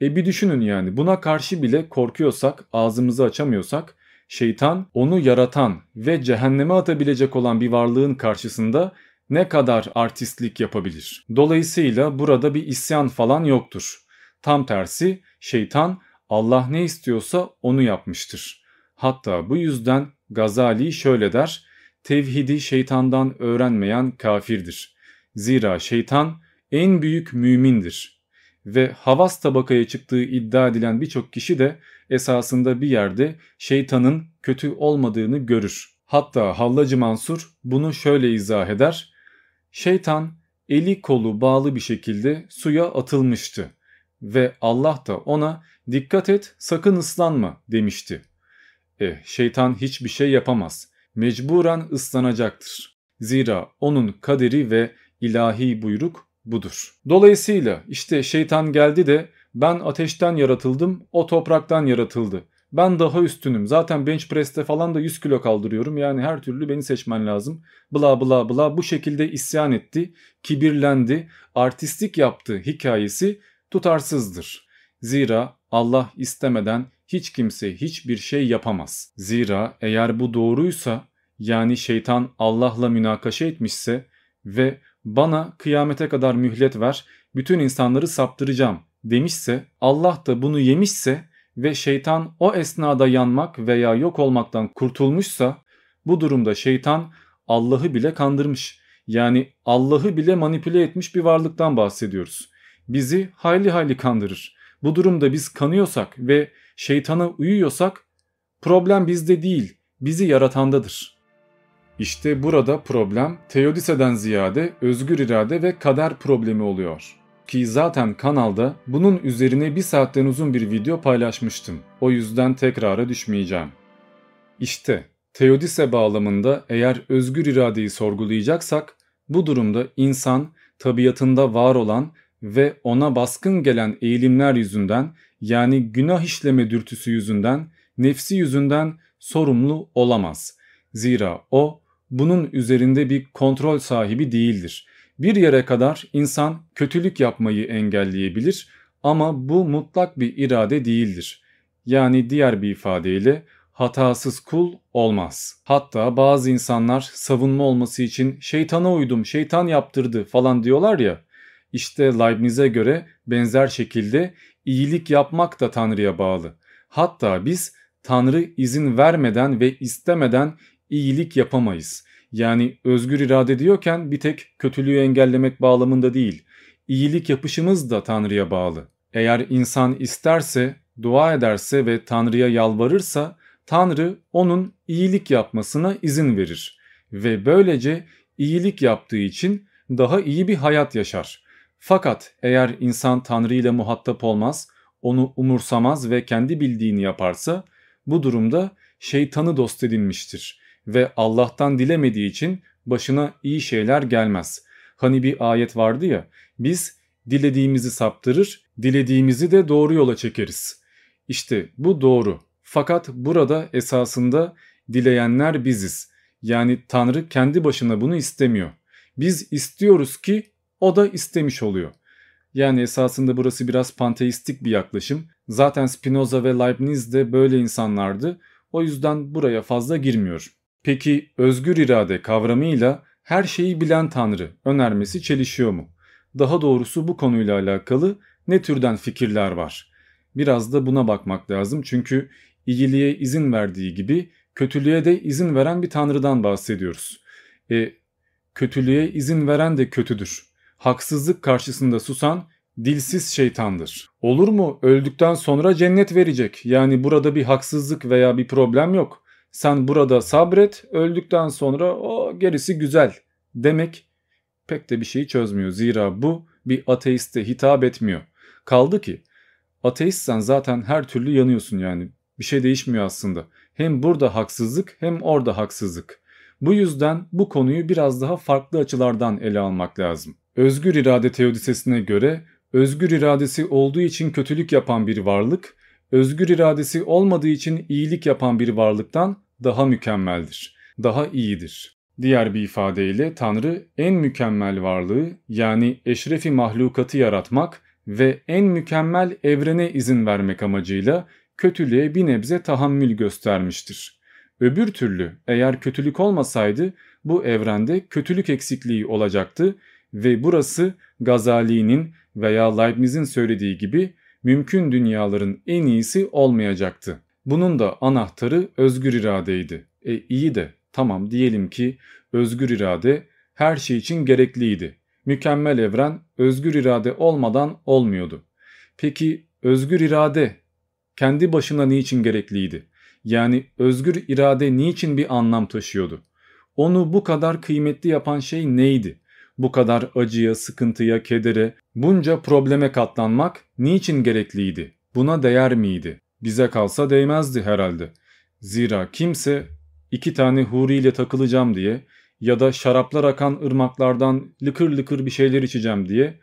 E bir düşünün yani buna karşı bile korkuyorsak, ağzımızı açamıyorsak şeytan onu yaratan ve cehenneme atabilecek olan bir varlığın karşısında ne kadar artistlik yapabilir? Dolayısıyla burada bir isyan falan yoktur. Tam tersi şeytan Allah ne istiyorsa onu yapmıştır. Hatta bu yüzden Gazali şöyle der, tevhidi şeytandan öğrenmeyen kafirdir. Zira şeytan en büyük mümindir. Ve havas tabakaya çıktığı iddia edilen birçok kişi de esasında bir yerde şeytanın kötü olmadığını görür. Hatta Hallacı Mansur bunu şöyle izah eder. Şeytan eli kolu bağlı bir şekilde suya atılmıştı ve Allah da ona dikkat et sakın ıslanma demişti. Eh şeytan hiçbir şey yapamaz. Mecburen ıslanacaktır. Zira onun kaderi ve ilahi buyruk budur. Dolayısıyla işte şeytan geldi de ben ateşten yaratıldım, o topraktan yaratıldı. Ben daha üstünüm. Zaten bench press'te falan da 100 kilo kaldırıyorum. Yani her türlü beni seçmen lazım. Bla bla bla bu şekilde isyan etti, kibirlendi, artistik yaptı hikayesi tutarsızdır. Zira Allah istemeden hiç kimse hiçbir şey yapamaz. Zira eğer bu doğruysa yani şeytan Allah'la münakaşa etmişse ve bana kıyamete kadar mühlet ver bütün insanları saptıracağım demişse Allah da bunu yemişse ve şeytan o esnada yanmak veya yok olmaktan kurtulmuşsa bu durumda şeytan Allah'ı bile kandırmış. Yani Allah'ı bile manipüle etmiş bir varlıktan bahsediyoruz. Bizi hayli hayli kandırır. Bu durumda biz kanıyorsak ve şeytana uyuyorsak problem bizde değil, bizi yaratandadır. İşte burada problem teodiseden ziyade özgür irade ve kader problemi oluyor. Ki zaten kanalda bunun üzerine bir saatten uzun bir video paylaşmıştım. O yüzden tekrara düşmeyeceğim. İşte teodise bağlamında eğer özgür iradeyi sorgulayacaksak bu durumda insan tabiatında var olan ve ona baskın gelen eğilimler yüzünden yani günah işleme dürtüsü yüzünden, nefsi yüzünden sorumlu olamaz. Zira o bunun üzerinde bir kontrol sahibi değildir. Bir yere kadar insan kötülük yapmayı engelleyebilir ama bu mutlak bir irade değildir. Yani diğer bir ifadeyle hatasız kul olmaz. Hatta bazı insanlar savunma olması için şeytana uydum, şeytan yaptırdı falan diyorlar ya. İşte Leibniz'e göre benzer şekilde iyilik yapmak da Tanrı'ya bağlı. Hatta biz Tanrı izin vermeden ve istemeden iyilik yapamayız. Yani özgür irade diyorken bir tek kötülüğü engellemek bağlamında değil. İyilik yapışımız da Tanrı'ya bağlı. Eğer insan isterse, dua ederse ve Tanrı'ya yalvarırsa Tanrı onun iyilik yapmasına izin verir ve böylece iyilik yaptığı için daha iyi bir hayat yaşar. Fakat eğer insan Tanrı ile muhatap olmaz, onu umursamaz ve kendi bildiğini yaparsa bu durumda şeytanı dost edinmiştir ve Allah'tan dilemediği için başına iyi şeyler gelmez. Hani bir ayet vardı ya biz dilediğimizi saptırır, dilediğimizi de doğru yola çekeriz. İşte bu doğru. Fakat burada esasında dileyenler biziz. Yani Tanrı kendi başına bunu istemiyor. Biz istiyoruz ki o da istemiş oluyor. Yani esasında burası biraz panteistik bir yaklaşım. Zaten Spinoza ve Leibniz de böyle insanlardı. O yüzden buraya fazla girmiyor. Peki özgür irade kavramıyla her şeyi bilen Tanrı önermesi çelişiyor mu? Daha doğrusu bu konuyla alakalı ne türden fikirler var? Biraz da buna bakmak lazım çünkü iyiliğe izin verdiği gibi kötülüğe de izin veren bir Tanrı'dan bahsediyoruz. E, kötülüğe izin veren de kötüdür haksızlık karşısında susan dilsiz şeytandır. Olur mu öldükten sonra cennet verecek. Yani burada bir haksızlık veya bir problem yok. Sen burada sabret öldükten sonra o gerisi güzel demek pek de bir şeyi çözmüyor. Zira bu bir ateiste hitap etmiyor. Kaldı ki ateistsen zaten her türlü yanıyorsun yani. Bir şey değişmiyor aslında. Hem burada haksızlık hem orada haksızlık. Bu yüzden bu konuyu biraz daha farklı açılardan ele almak lazım. Özgür irade teodisesine göre özgür iradesi olduğu için kötülük yapan bir varlık, özgür iradesi olmadığı için iyilik yapan bir varlıktan daha mükemmeldir, daha iyidir. Diğer bir ifadeyle Tanrı en mükemmel varlığı yani eşrefi mahlukatı yaratmak ve en mükemmel evrene izin vermek amacıyla kötülüğe bir nebze tahammül göstermiştir. Öbür türlü eğer kötülük olmasaydı bu evrende kötülük eksikliği olacaktı ve burası Gazali'nin veya Leibniz'in söylediği gibi mümkün dünyaların en iyisi olmayacaktı. Bunun da anahtarı özgür iradeydi. E iyi de tamam diyelim ki özgür irade her şey için gerekliydi. Mükemmel evren özgür irade olmadan olmuyordu. Peki özgür irade kendi başına niçin gerekliydi? Yani özgür irade niçin bir anlam taşıyordu? Onu bu kadar kıymetli yapan şey neydi? Bu kadar acıya, sıkıntıya, kedere, bunca probleme katlanmak niçin gerekliydi? Buna değer miydi? Bize kalsa değmezdi herhalde. Zira kimse iki tane huriyle takılacağım diye ya da şaraplar akan ırmaklardan lıkır lıkır bir şeyler içeceğim diye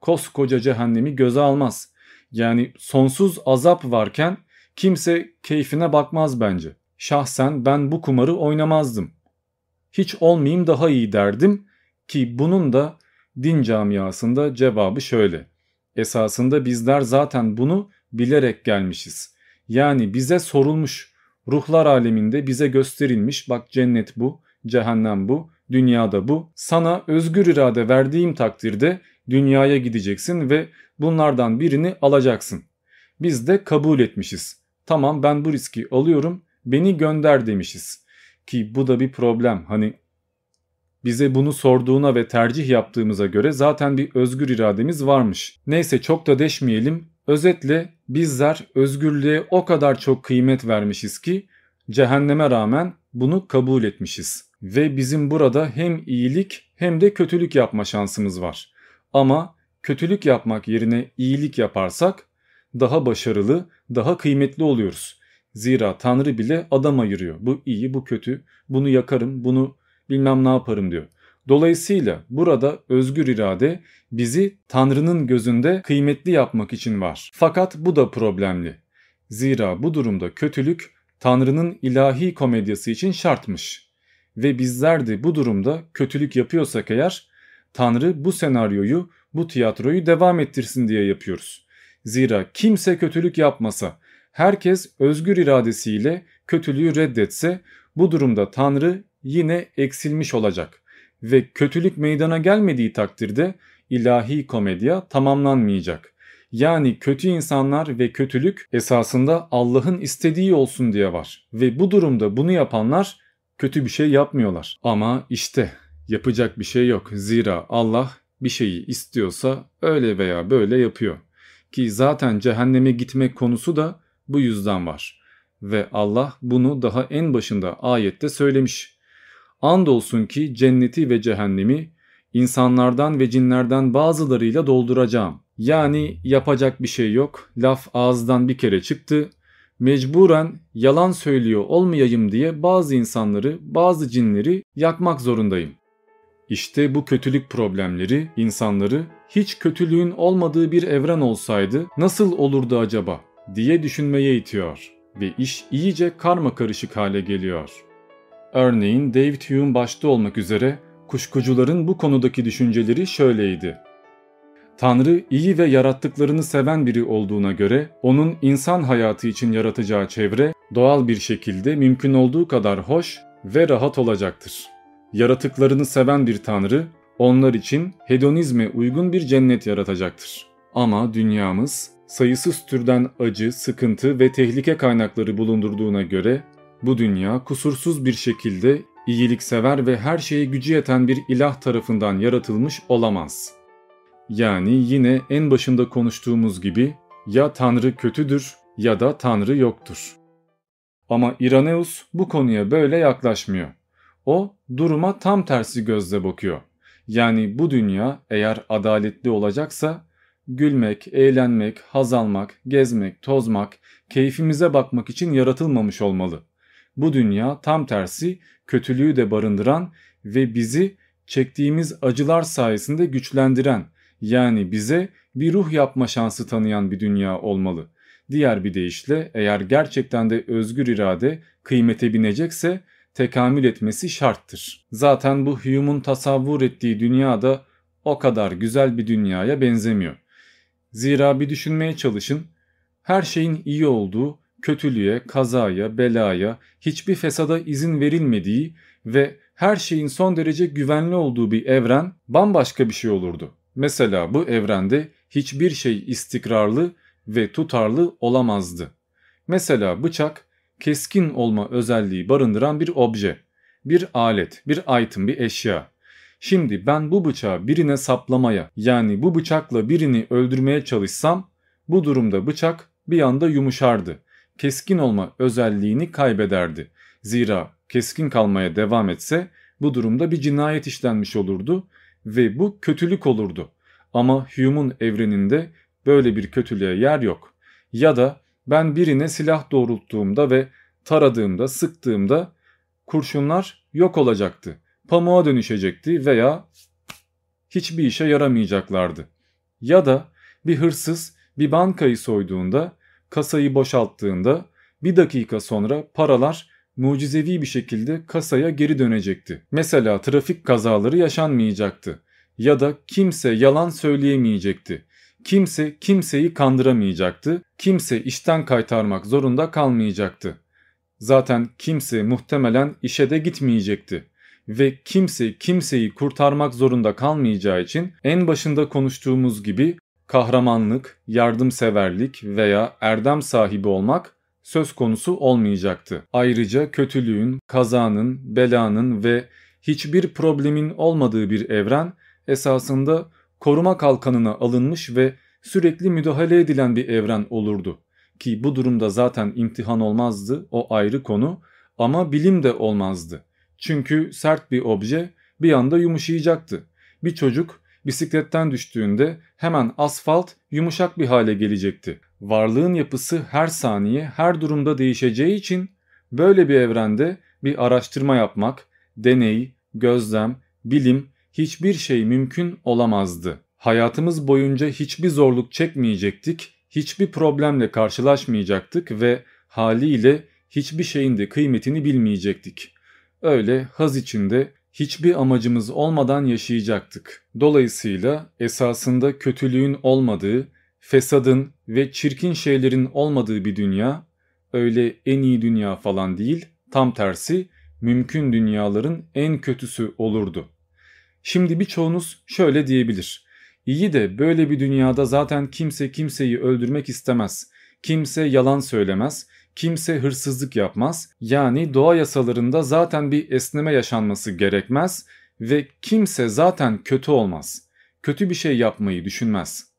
koskoca cehennemi göze almaz. Yani sonsuz azap varken kimse keyfine bakmaz bence. Şahsen ben bu kumarı oynamazdım. Hiç olmayayım daha iyi derdim ki bunun da din camiasında cevabı şöyle. Esasında bizler zaten bunu bilerek gelmişiz. Yani bize sorulmuş, ruhlar aleminde bize gösterilmiş bak cennet bu, cehennem bu, dünyada bu. Sana özgür irade verdiğim takdirde dünyaya gideceksin ve bunlardan birini alacaksın. Biz de kabul etmişiz. Tamam ben bu riski alıyorum, beni gönder demişiz. Ki bu da bir problem. Hani bize bunu sorduğuna ve tercih yaptığımıza göre zaten bir özgür irademiz varmış. Neyse çok da deşmeyelim. Özetle bizler özgürlüğe o kadar çok kıymet vermişiz ki cehenneme rağmen bunu kabul etmişiz. Ve bizim burada hem iyilik hem de kötülük yapma şansımız var. Ama kötülük yapmak yerine iyilik yaparsak daha başarılı, daha kıymetli oluyoruz. Zira Tanrı bile adam ayırıyor. Bu iyi, bu kötü, bunu yakarım, bunu bilmem ne yaparım diyor. Dolayısıyla burada özgür irade bizi Tanrı'nın gözünde kıymetli yapmak için var. Fakat bu da problemli. Zira bu durumda kötülük Tanrı'nın ilahi komedyası için şartmış. Ve bizler de bu durumda kötülük yapıyorsak eğer Tanrı bu senaryoyu, bu tiyatroyu devam ettirsin diye yapıyoruz. Zira kimse kötülük yapmasa, herkes özgür iradesiyle kötülüğü reddetse bu durumda Tanrı yine eksilmiş olacak ve kötülük meydana gelmediği takdirde ilahi komedya tamamlanmayacak. Yani kötü insanlar ve kötülük esasında Allah'ın istediği olsun diye var ve bu durumda bunu yapanlar kötü bir şey yapmıyorlar. Ama işte yapacak bir şey yok. Zira Allah bir şeyi istiyorsa öyle veya böyle yapıyor. Ki zaten cehenneme gitmek konusu da bu yüzden var. Ve Allah bunu daha en başında ayette söylemiş. Andolsun ki cenneti ve cehennemi insanlardan ve cinlerden bazılarıyla dolduracağım. Yani yapacak bir şey yok. Laf ağızdan bir kere çıktı. Mecburen yalan söylüyor olmayayım diye bazı insanları, bazı cinleri yakmak zorundayım. İşte bu kötülük problemleri insanları hiç kötülüğün olmadığı bir evren olsaydı nasıl olurdu acaba diye düşünmeye itiyor ve iş iyice karma karışık hale geliyor. Örneğin David Hume başta olmak üzere kuşkucuların bu konudaki düşünceleri şöyleydi. Tanrı iyi ve yarattıklarını seven biri olduğuna göre onun insan hayatı için yaratacağı çevre doğal bir şekilde mümkün olduğu kadar hoş ve rahat olacaktır. Yaratıklarını seven bir Tanrı onlar için hedonizme uygun bir cennet yaratacaktır. Ama dünyamız sayısız türden acı, sıkıntı ve tehlike kaynakları bulundurduğuna göre bu dünya kusursuz bir şekilde iyiliksever ve her şeye gücü yeten bir ilah tarafından yaratılmış olamaz. Yani yine en başında konuştuğumuz gibi ya Tanrı kötüdür ya da Tanrı yoktur. Ama Iraneus bu konuya böyle yaklaşmıyor. O duruma tam tersi gözle bakıyor. Yani bu dünya eğer adaletli olacaksa gülmek, eğlenmek, haz almak, gezmek, tozmak, keyfimize bakmak için yaratılmamış olmalı. Bu dünya tam tersi kötülüğü de barındıran ve bizi çektiğimiz acılar sayesinde güçlendiren yani bize bir ruh yapma şansı tanıyan bir dünya olmalı. Diğer bir deyişle eğer gerçekten de özgür irade kıymete binecekse tekamül etmesi şarttır. Zaten bu Hume'un tasavvur ettiği dünya da o kadar güzel bir dünyaya benzemiyor. Zira bir düşünmeye çalışın. Her şeyin iyi olduğu, kötülüğe, kazaya, belaya, hiçbir fesada izin verilmediği ve her şeyin son derece güvenli olduğu bir evren bambaşka bir şey olurdu. Mesela bu evrende hiçbir şey istikrarlı ve tutarlı olamazdı. Mesela bıçak keskin olma özelliği barındıran bir obje, bir alet, bir item, bir eşya. Şimdi ben bu bıçağı birine saplamaya yani bu bıçakla birini öldürmeye çalışsam bu durumda bıçak bir anda yumuşardı. Keskin olma özelliğini kaybederdi. Zira keskin kalmaya devam etse bu durumda bir cinayet işlenmiş olurdu ve bu kötülük olurdu. Ama Hume'un evreninde böyle bir kötülüğe yer yok. Ya da ben birine silah doğrulttuğumda ve taradığımda, sıktığımda kurşunlar yok olacaktı. Pamuğa dönüşecekti veya hiçbir işe yaramayacaklardı. Ya da bir hırsız bir bankayı soyduğunda, kasayı boşalttığında bir dakika sonra paralar mucizevi bir şekilde kasaya geri dönecekti. Mesela trafik kazaları yaşanmayacaktı ya da kimse yalan söyleyemeyecekti. Kimse kimseyi kandıramayacaktı. Kimse işten kaytarmak zorunda kalmayacaktı. Zaten kimse muhtemelen işe de gitmeyecekti ve kimse kimseyi kurtarmak zorunda kalmayacağı için en başında konuştuğumuz gibi kahramanlık, yardımseverlik veya erdem sahibi olmak söz konusu olmayacaktı. Ayrıca kötülüğün, kazanın, belanın ve hiçbir problemin olmadığı bir evren esasında koruma kalkanına alınmış ve sürekli müdahale edilen bir evren olurdu. Ki bu durumda zaten imtihan olmazdı o ayrı konu ama bilim de olmazdı. Çünkü sert bir obje bir anda yumuşayacaktı. Bir çocuk bisikletten düştüğünde hemen asfalt yumuşak bir hale gelecekti. Varlığın yapısı her saniye her durumda değişeceği için böyle bir evrende bir araştırma yapmak, deney, gözlem, bilim hiçbir şey mümkün olamazdı. Hayatımız boyunca hiçbir zorluk çekmeyecektik, hiçbir problemle karşılaşmayacaktık ve haliyle hiçbir şeyin de kıymetini bilmeyecektik. Öyle haz içinde hiçbir amacımız olmadan yaşayacaktık. Dolayısıyla esasında kötülüğün olmadığı, fesadın ve çirkin şeylerin olmadığı bir dünya, öyle en iyi dünya falan değil, tam tersi mümkün dünyaların en kötüsü olurdu. Şimdi birçoğunuz şöyle diyebilir. İyi de böyle bir dünyada zaten kimse kimseyi öldürmek istemez. Kimse yalan söylemez. Kimse hırsızlık yapmaz. Yani doğa yasalarında zaten bir esneme yaşanması gerekmez ve kimse zaten kötü olmaz. Kötü bir şey yapmayı düşünmez.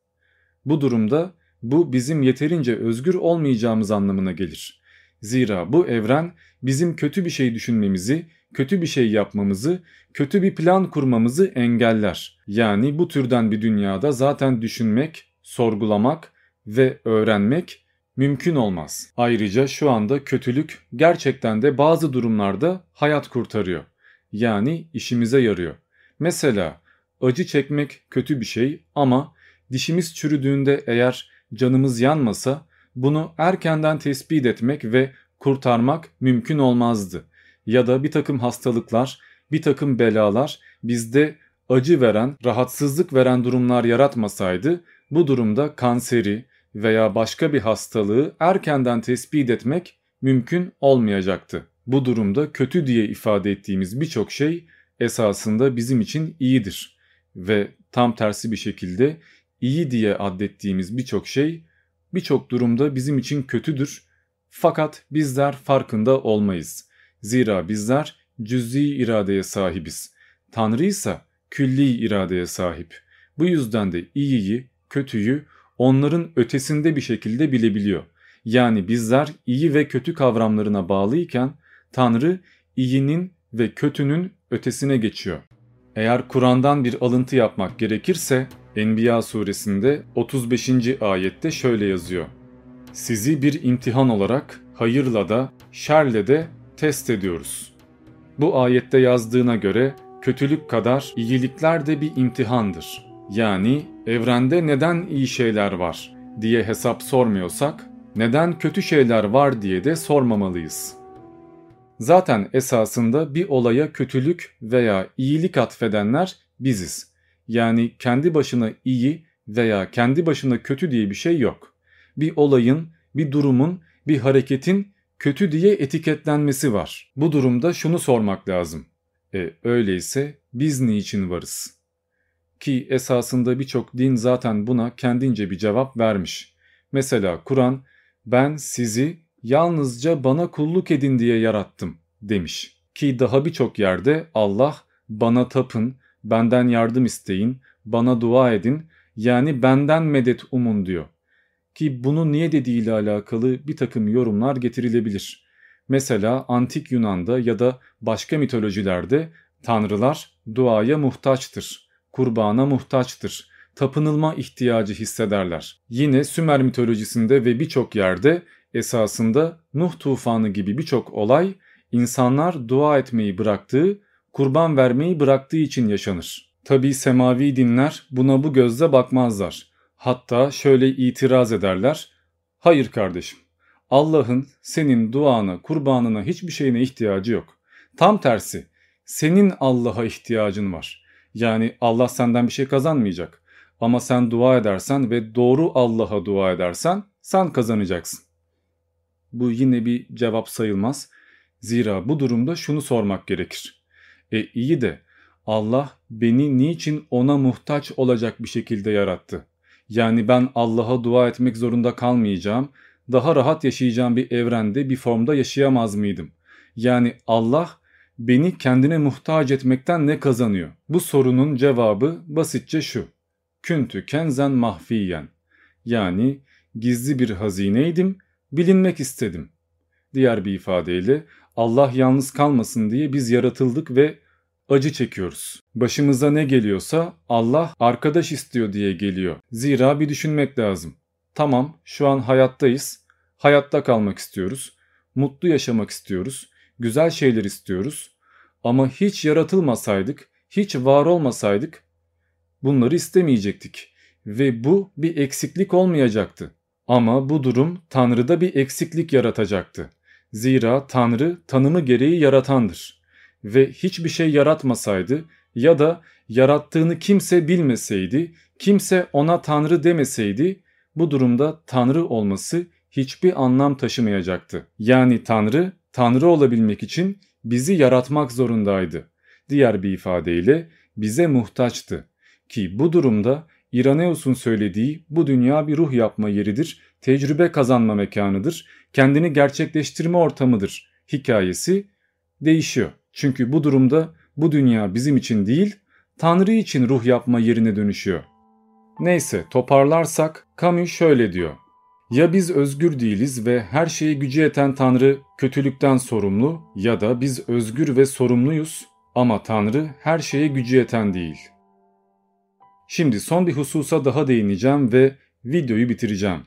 Bu durumda bu bizim yeterince özgür olmayacağımız anlamına gelir. Zira bu evren bizim kötü bir şey düşünmemizi, kötü bir şey yapmamızı, kötü bir plan kurmamızı engeller. Yani bu türden bir dünyada zaten düşünmek, sorgulamak ve öğrenmek mümkün olmaz. Ayrıca şu anda kötülük gerçekten de bazı durumlarda hayat kurtarıyor. Yani işimize yarıyor. Mesela acı çekmek kötü bir şey ama dişimiz çürüdüğünde eğer canımız yanmasa bunu erkenden tespit etmek ve kurtarmak mümkün olmazdı ya da bir takım hastalıklar, bir takım belalar bizde acı veren, rahatsızlık veren durumlar yaratmasaydı bu durumda kanseri veya başka bir hastalığı erkenden tespit etmek mümkün olmayacaktı. Bu durumda kötü diye ifade ettiğimiz birçok şey esasında bizim için iyidir ve tam tersi bir şekilde iyi diye adettiğimiz birçok şey birçok durumda bizim için kötüdür fakat bizler farkında olmayız. Zira bizler cüz'i iradeye sahibiz. Tanrı ise külli iradeye sahip. Bu yüzden de iyiyi, kötüyü onların ötesinde bir şekilde bilebiliyor. Yani bizler iyi ve kötü kavramlarına bağlıyken Tanrı iyinin ve kötünün ötesine geçiyor. Eğer Kur'an'dan bir alıntı yapmak gerekirse Enbiya suresinde 35. ayette şöyle yazıyor. Sizi bir imtihan olarak hayırla da şerle de test ediyoruz. Bu ayette yazdığına göre kötülük kadar iyilikler de bir imtihandır. Yani evrende neden iyi şeyler var diye hesap sormuyorsak neden kötü şeyler var diye de sormamalıyız. Zaten esasında bir olaya kötülük veya iyilik atfedenler biziz. Yani kendi başına iyi veya kendi başına kötü diye bir şey yok. Bir olayın, bir durumun, bir hareketin kötü diye etiketlenmesi var. Bu durumda şunu sormak lazım. E öyleyse biz niçin varız? Ki esasında birçok din zaten buna kendince bir cevap vermiş. Mesela Kur'an ben sizi yalnızca bana kulluk edin diye yarattım demiş. Ki daha birçok yerde Allah bana tapın, benden yardım isteyin, bana dua edin yani benden medet umun diyor. Ki bunu niye dediğiyle alakalı bir takım yorumlar getirilebilir. Mesela antik Yunan'da ya da başka mitolojilerde tanrılar duaya muhtaçtır, kurbana muhtaçtır, tapınılma ihtiyacı hissederler. Yine Sümer mitolojisinde ve birçok yerde esasında Nuh tufanı gibi birçok olay insanlar dua etmeyi bıraktığı, kurban vermeyi bıraktığı için yaşanır. Tabi semavi dinler buna bu gözle bakmazlar. Hatta şöyle itiraz ederler. Hayır kardeşim, Allah'ın senin duana, kurbanına hiçbir şeyine ihtiyacı yok. Tam tersi, senin Allah'a ihtiyacın var. Yani Allah senden bir şey kazanmayacak. Ama sen dua edersen ve doğru Allah'a dua edersen sen kazanacaksın. Bu yine bir cevap sayılmaz. Zira bu durumda şunu sormak gerekir. E iyi de Allah beni niçin ona muhtaç olacak bir şekilde yarattı? Yani ben Allah'a dua etmek zorunda kalmayacağım, daha rahat yaşayacağım bir evrende bir formda yaşayamaz mıydım? Yani Allah beni kendine muhtaç etmekten ne kazanıyor? Bu sorunun cevabı basitçe şu. Küntü kenzen mahfiyen. Yani gizli bir hazineydim, bilinmek istedim. Diğer bir ifadeyle Allah yalnız kalmasın diye biz yaratıldık ve acı çekiyoruz. Başımıza ne geliyorsa Allah arkadaş istiyor diye geliyor. Zira bir düşünmek lazım. Tamam şu an hayattayız. Hayatta kalmak istiyoruz. Mutlu yaşamak istiyoruz. Güzel şeyler istiyoruz. Ama hiç yaratılmasaydık, hiç var olmasaydık bunları istemeyecektik. Ve bu bir eksiklik olmayacaktı. Ama bu durum Tanrı'da bir eksiklik yaratacaktı. Zira Tanrı tanımı gereği yaratandır ve hiçbir şey yaratmasaydı ya da yarattığını kimse bilmeseydi, kimse ona Tanrı demeseydi bu durumda Tanrı olması hiçbir anlam taşımayacaktı. Yani Tanrı, Tanrı olabilmek için bizi yaratmak zorundaydı. Diğer bir ifadeyle bize muhtaçtı. Ki bu durumda İraneus'un söylediği bu dünya bir ruh yapma yeridir, tecrübe kazanma mekanıdır, kendini gerçekleştirme ortamıdır hikayesi değişiyor. Çünkü bu durumda bu dünya bizim için değil, Tanrı için ruh yapma yerine dönüşüyor. Neyse toparlarsak Camus şöyle diyor. Ya biz özgür değiliz ve her şeyi gücü yeten Tanrı kötülükten sorumlu ya da biz özgür ve sorumluyuz ama Tanrı her şeye gücü yeten değil. Şimdi son bir hususa daha değineceğim ve videoyu bitireceğim.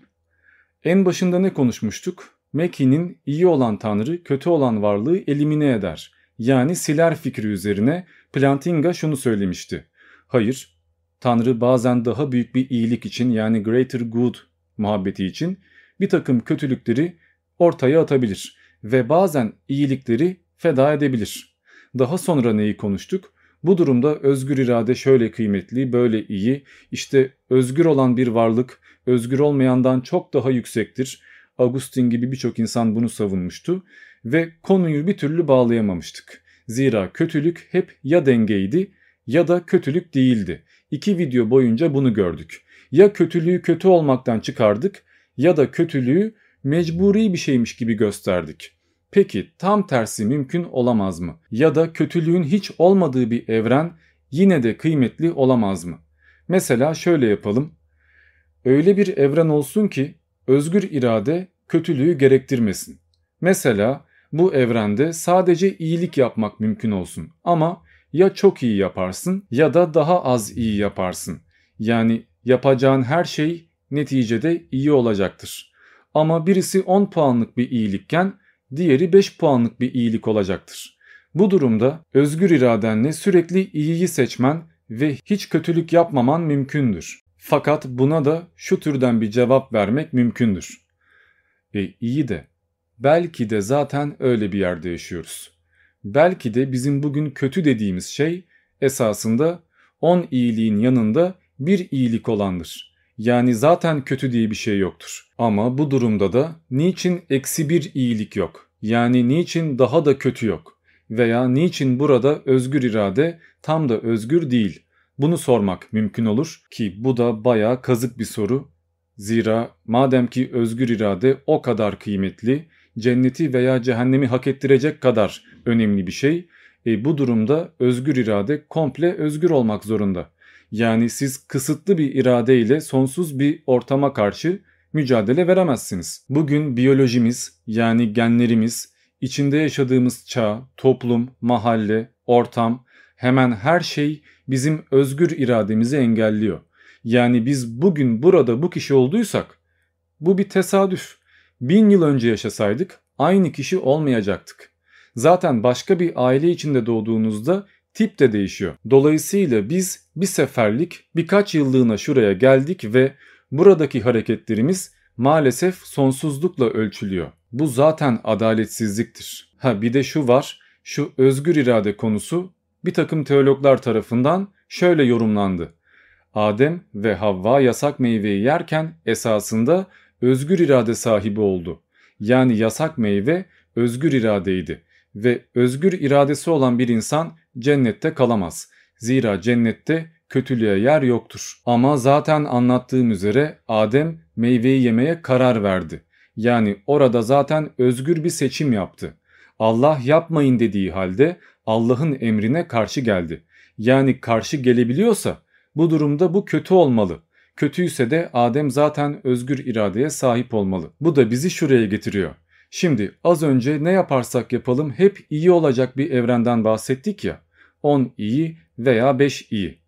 En başında ne konuşmuştuk? Meki'nin iyi olan Tanrı kötü olan varlığı elimine eder yani siler fikri üzerine Plantinga şunu söylemişti. Hayır, Tanrı bazen daha büyük bir iyilik için yani greater good muhabbeti için bir takım kötülükleri ortaya atabilir ve bazen iyilikleri feda edebilir. Daha sonra neyi konuştuk? Bu durumda özgür irade şöyle kıymetli, böyle iyi, işte özgür olan bir varlık özgür olmayandan çok daha yüksektir. Augustin gibi birçok insan bunu savunmuştu ve konuyu bir türlü bağlayamamıştık. Zira kötülük hep ya dengeydi ya da kötülük değildi. İki video boyunca bunu gördük. Ya kötülüğü kötü olmaktan çıkardık ya da kötülüğü mecburi bir şeymiş gibi gösterdik. Peki tam tersi mümkün olamaz mı? Ya da kötülüğün hiç olmadığı bir evren yine de kıymetli olamaz mı? Mesela şöyle yapalım. Öyle bir evren olsun ki özgür irade kötülüğü gerektirmesin. Mesela bu evrende sadece iyilik yapmak mümkün olsun ama ya çok iyi yaparsın ya da daha az iyi yaparsın. Yani yapacağın her şey neticede iyi olacaktır. Ama birisi 10 puanlık bir iyilikken diğeri 5 puanlık bir iyilik olacaktır. Bu durumda özgür iradenle sürekli iyiyi seçmen ve hiç kötülük yapmaman mümkündür. Fakat buna da şu türden bir cevap vermek mümkündür. E iyi de belki de zaten öyle bir yerde yaşıyoruz. Belki de bizim bugün kötü dediğimiz şey esasında 10 iyiliğin yanında bir iyilik olandır. Yani zaten kötü diye bir şey yoktur. Ama bu durumda da niçin eksi bir iyilik yok? Yani niçin daha da kötü yok? Veya niçin burada özgür irade tam da özgür değil? Bunu sormak mümkün olur ki bu da bayağı kazık bir soru. Zira madem ki özgür irade o kadar kıymetli, cenneti veya cehennemi hak ettirecek kadar önemli bir şey, e, bu durumda özgür irade komple özgür olmak zorunda. Yani siz kısıtlı bir irade ile sonsuz bir ortama karşı mücadele veremezsiniz. Bugün biyolojimiz yani genlerimiz, içinde yaşadığımız çağ, toplum, mahalle, ortam, hemen her şey bizim özgür irademizi engelliyor. Yani biz bugün burada bu kişi olduysak bu bir tesadüf. Bin yıl önce yaşasaydık aynı kişi olmayacaktık. Zaten başka bir aile içinde doğduğunuzda tip de değişiyor. Dolayısıyla biz bir seferlik birkaç yıllığına şuraya geldik ve buradaki hareketlerimiz maalesef sonsuzlukla ölçülüyor. Bu zaten adaletsizliktir. Ha bir de şu var, şu özgür irade konusu bir takım teologlar tarafından şöyle yorumlandı. Adem ve Havva yasak meyveyi yerken esasında özgür irade sahibi oldu. Yani yasak meyve özgür iradeydi ve özgür iradesi olan bir insan cennette kalamaz. Zira cennette kötülüğe yer yoktur. Ama zaten anlattığım üzere Adem meyveyi yemeye karar verdi. Yani orada zaten özgür bir seçim yaptı. Allah yapmayın dediği halde Allah'ın emrine karşı geldi. Yani karşı gelebiliyorsa bu durumda bu kötü olmalı. Kötüyse de Adem zaten özgür iradeye sahip olmalı. Bu da bizi şuraya getiriyor. Şimdi az önce ne yaparsak yapalım hep iyi olacak bir evrenden bahsettik ya. 10 iyi veya 5 iyi.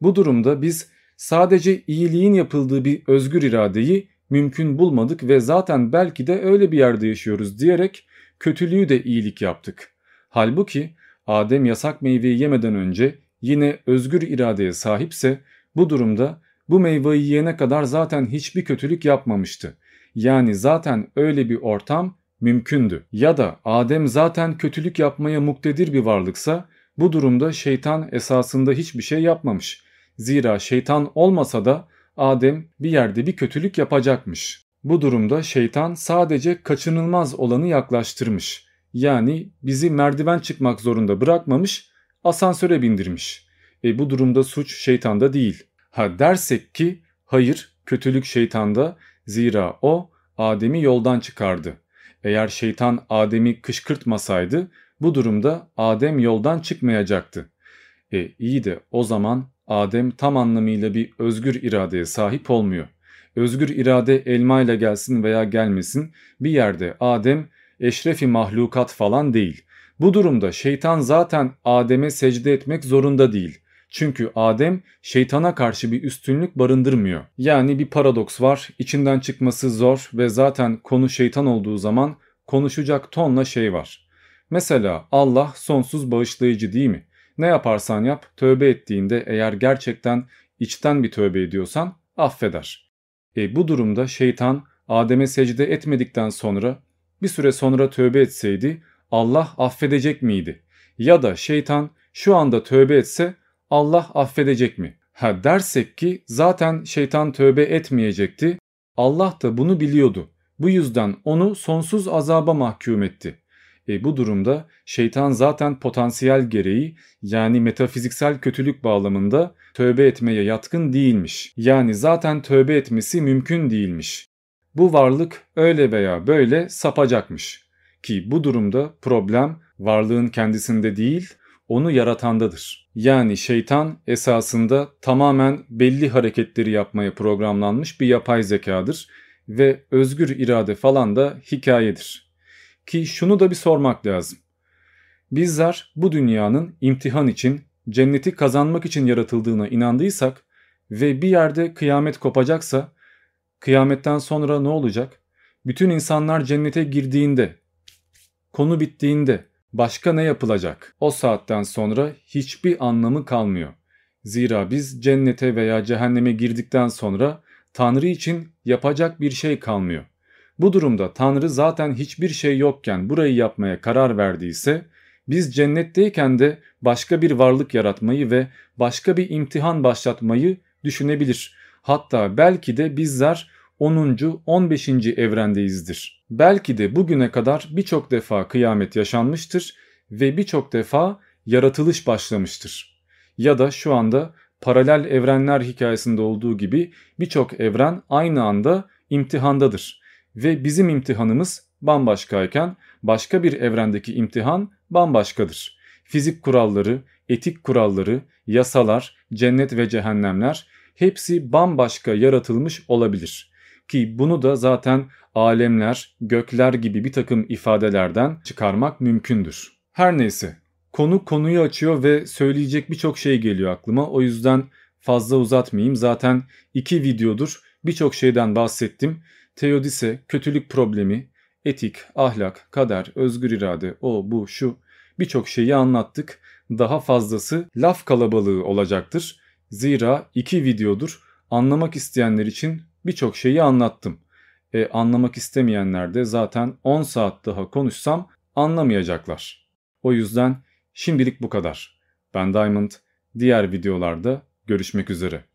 Bu durumda biz sadece iyiliğin yapıldığı bir özgür iradeyi mümkün bulmadık ve zaten belki de öyle bir yerde yaşıyoruz diyerek kötülüğü de iyilik yaptık. Halbuki Adem yasak meyveyi yemeden önce yine özgür iradeye sahipse bu durumda bu meyveyi yiyene kadar zaten hiçbir kötülük yapmamıştı. Yani zaten öyle bir ortam mümkündü. Ya da Adem zaten kötülük yapmaya muktedir bir varlıksa bu durumda şeytan esasında hiçbir şey yapmamış. Zira şeytan olmasa da Adem bir yerde bir kötülük yapacakmış. Bu durumda şeytan sadece kaçınılmaz olanı yaklaştırmış. Yani bizi merdiven çıkmak zorunda bırakmamış, asansöre bindirmiş. E bu durumda suç şeytanda değil. Ha dersek ki hayır kötülük şeytanda zira o Adem'i yoldan çıkardı. Eğer şeytan Adem'i kışkırtmasaydı bu durumda Adem yoldan çıkmayacaktı. E iyi de o zaman Adem tam anlamıyla bir özgür iradeye sahip olmuyor. Özgür irade elmayla gelsin veya gelmesin bir yerde Adem eşrefi mahlukat falan değil. Bu durumda şeytan zaten Adem'e secde etmek zorunda değil. Çünkü Adem şeytana karşı bir üstünlük barındırmıyor. Yani bir paradoks var, içinden çıkması zor ve zaten konu şeytan olduğu zaman konuşacak tonla şey var. Mesela Allah sonsuz bağışlayıcı değil mi? Ne yaparsan yap tövbe ettiğinde eğer gerçekten içten bir tövbe ediyorsan affeder. E bu durumda şeytan Adem'e secde etmedikten sonra bir süre sonra tövbe etseydi Allah affedecek miydi? Ya da şeytan şu anda tövbe etse Allah affedecek mi? Ha dersek ki zaten şeytan tövbe etmeyecekti. Allah da bunu biliyordu. Bu yüzden onu sonsuz azaba mahkum etti. E bu durumda şeytan zaten potansiyel gereği yani metafiziksel kötülük bağlamında tövbe etmeye yatkın değilmiş. Yani zaten tövbe etmesi mümkün değilmiş. Bu varlık öyle veya böyle sapacakmış. Ki bu durumda problem varlığın kendisinde değil onu yaratandadır. Yani şeytan esasında tamamen belli hareketleri yapmaya programlanmış bir yapay zekadır ve özgür irade falan da hikayedir. Ki şunu da bir sormak lazım. Bizler bu dünyanın imtihan için, cenneti kazanmak için yaratıldığına inandıysak ve bir yerde kıyamet kopacaksa, kıyametten sonra ne olacak? Bütün insanlar cennete girdiğinde, konu bittiğinde başka ne yapılacak? O saatten sonra hiçbir anlamı kalmıyor. Zira biz cennete veya cehenneme girdikten sonra Tanrı için yapacak bir şey kalmıyor. Bu durumda Tanrı zaten hiçbir şey yokken burayı yapmaya karar verdiyse biz cennetteyken de başka bir varlık yaratmayı ve başka bir imtihan başlatmayı düşünebilir. Hatta belki de bizler 10. 15. evrendeyizdir. Belki de bugüne kadar birçok defa kıyamet yaşanmıştır ve birçok defa yaratılış başlamıştır. Ya da şu anda paralel evrenler hikayesinde olduğu gibi birçok evren aynı anda imtihandadır. Ve bizim imtihanımız bambaşkayken başka bir evrendeki imtihan bambaşkadır. Fizik kuralları, etik kuralları, yasalar, cennet ve cehennemler hepsi bambaşka yaratılmış olabilir. Ki bunu da zaten alemler, gökler gibi bir takım ifadelerden çıkarmak mümkündür. Her neyse konu konuyu açıyor ve söyleyecek birçok şey geliyor aklıma. O yüzden fazla uzatmayayım. Zaten iki videodur birçok şeyden bahsettim. Teodise, kötülük problemi, etik, ahlak, kader, özgür irade, o, bu, şu birçok şeyi anlattık. Daha fazlası laf kalabalığı olacaktır. Zira iki videodur anlamak isteyenler için birçok şeyi anlattım. E, anlamak istemeyenler de zaten 10 saat daha konuşsam anlamayacaklar. O yüzden şimdilik bu kadar. Ben Diamond, diğer videolarda görüşmek üzere.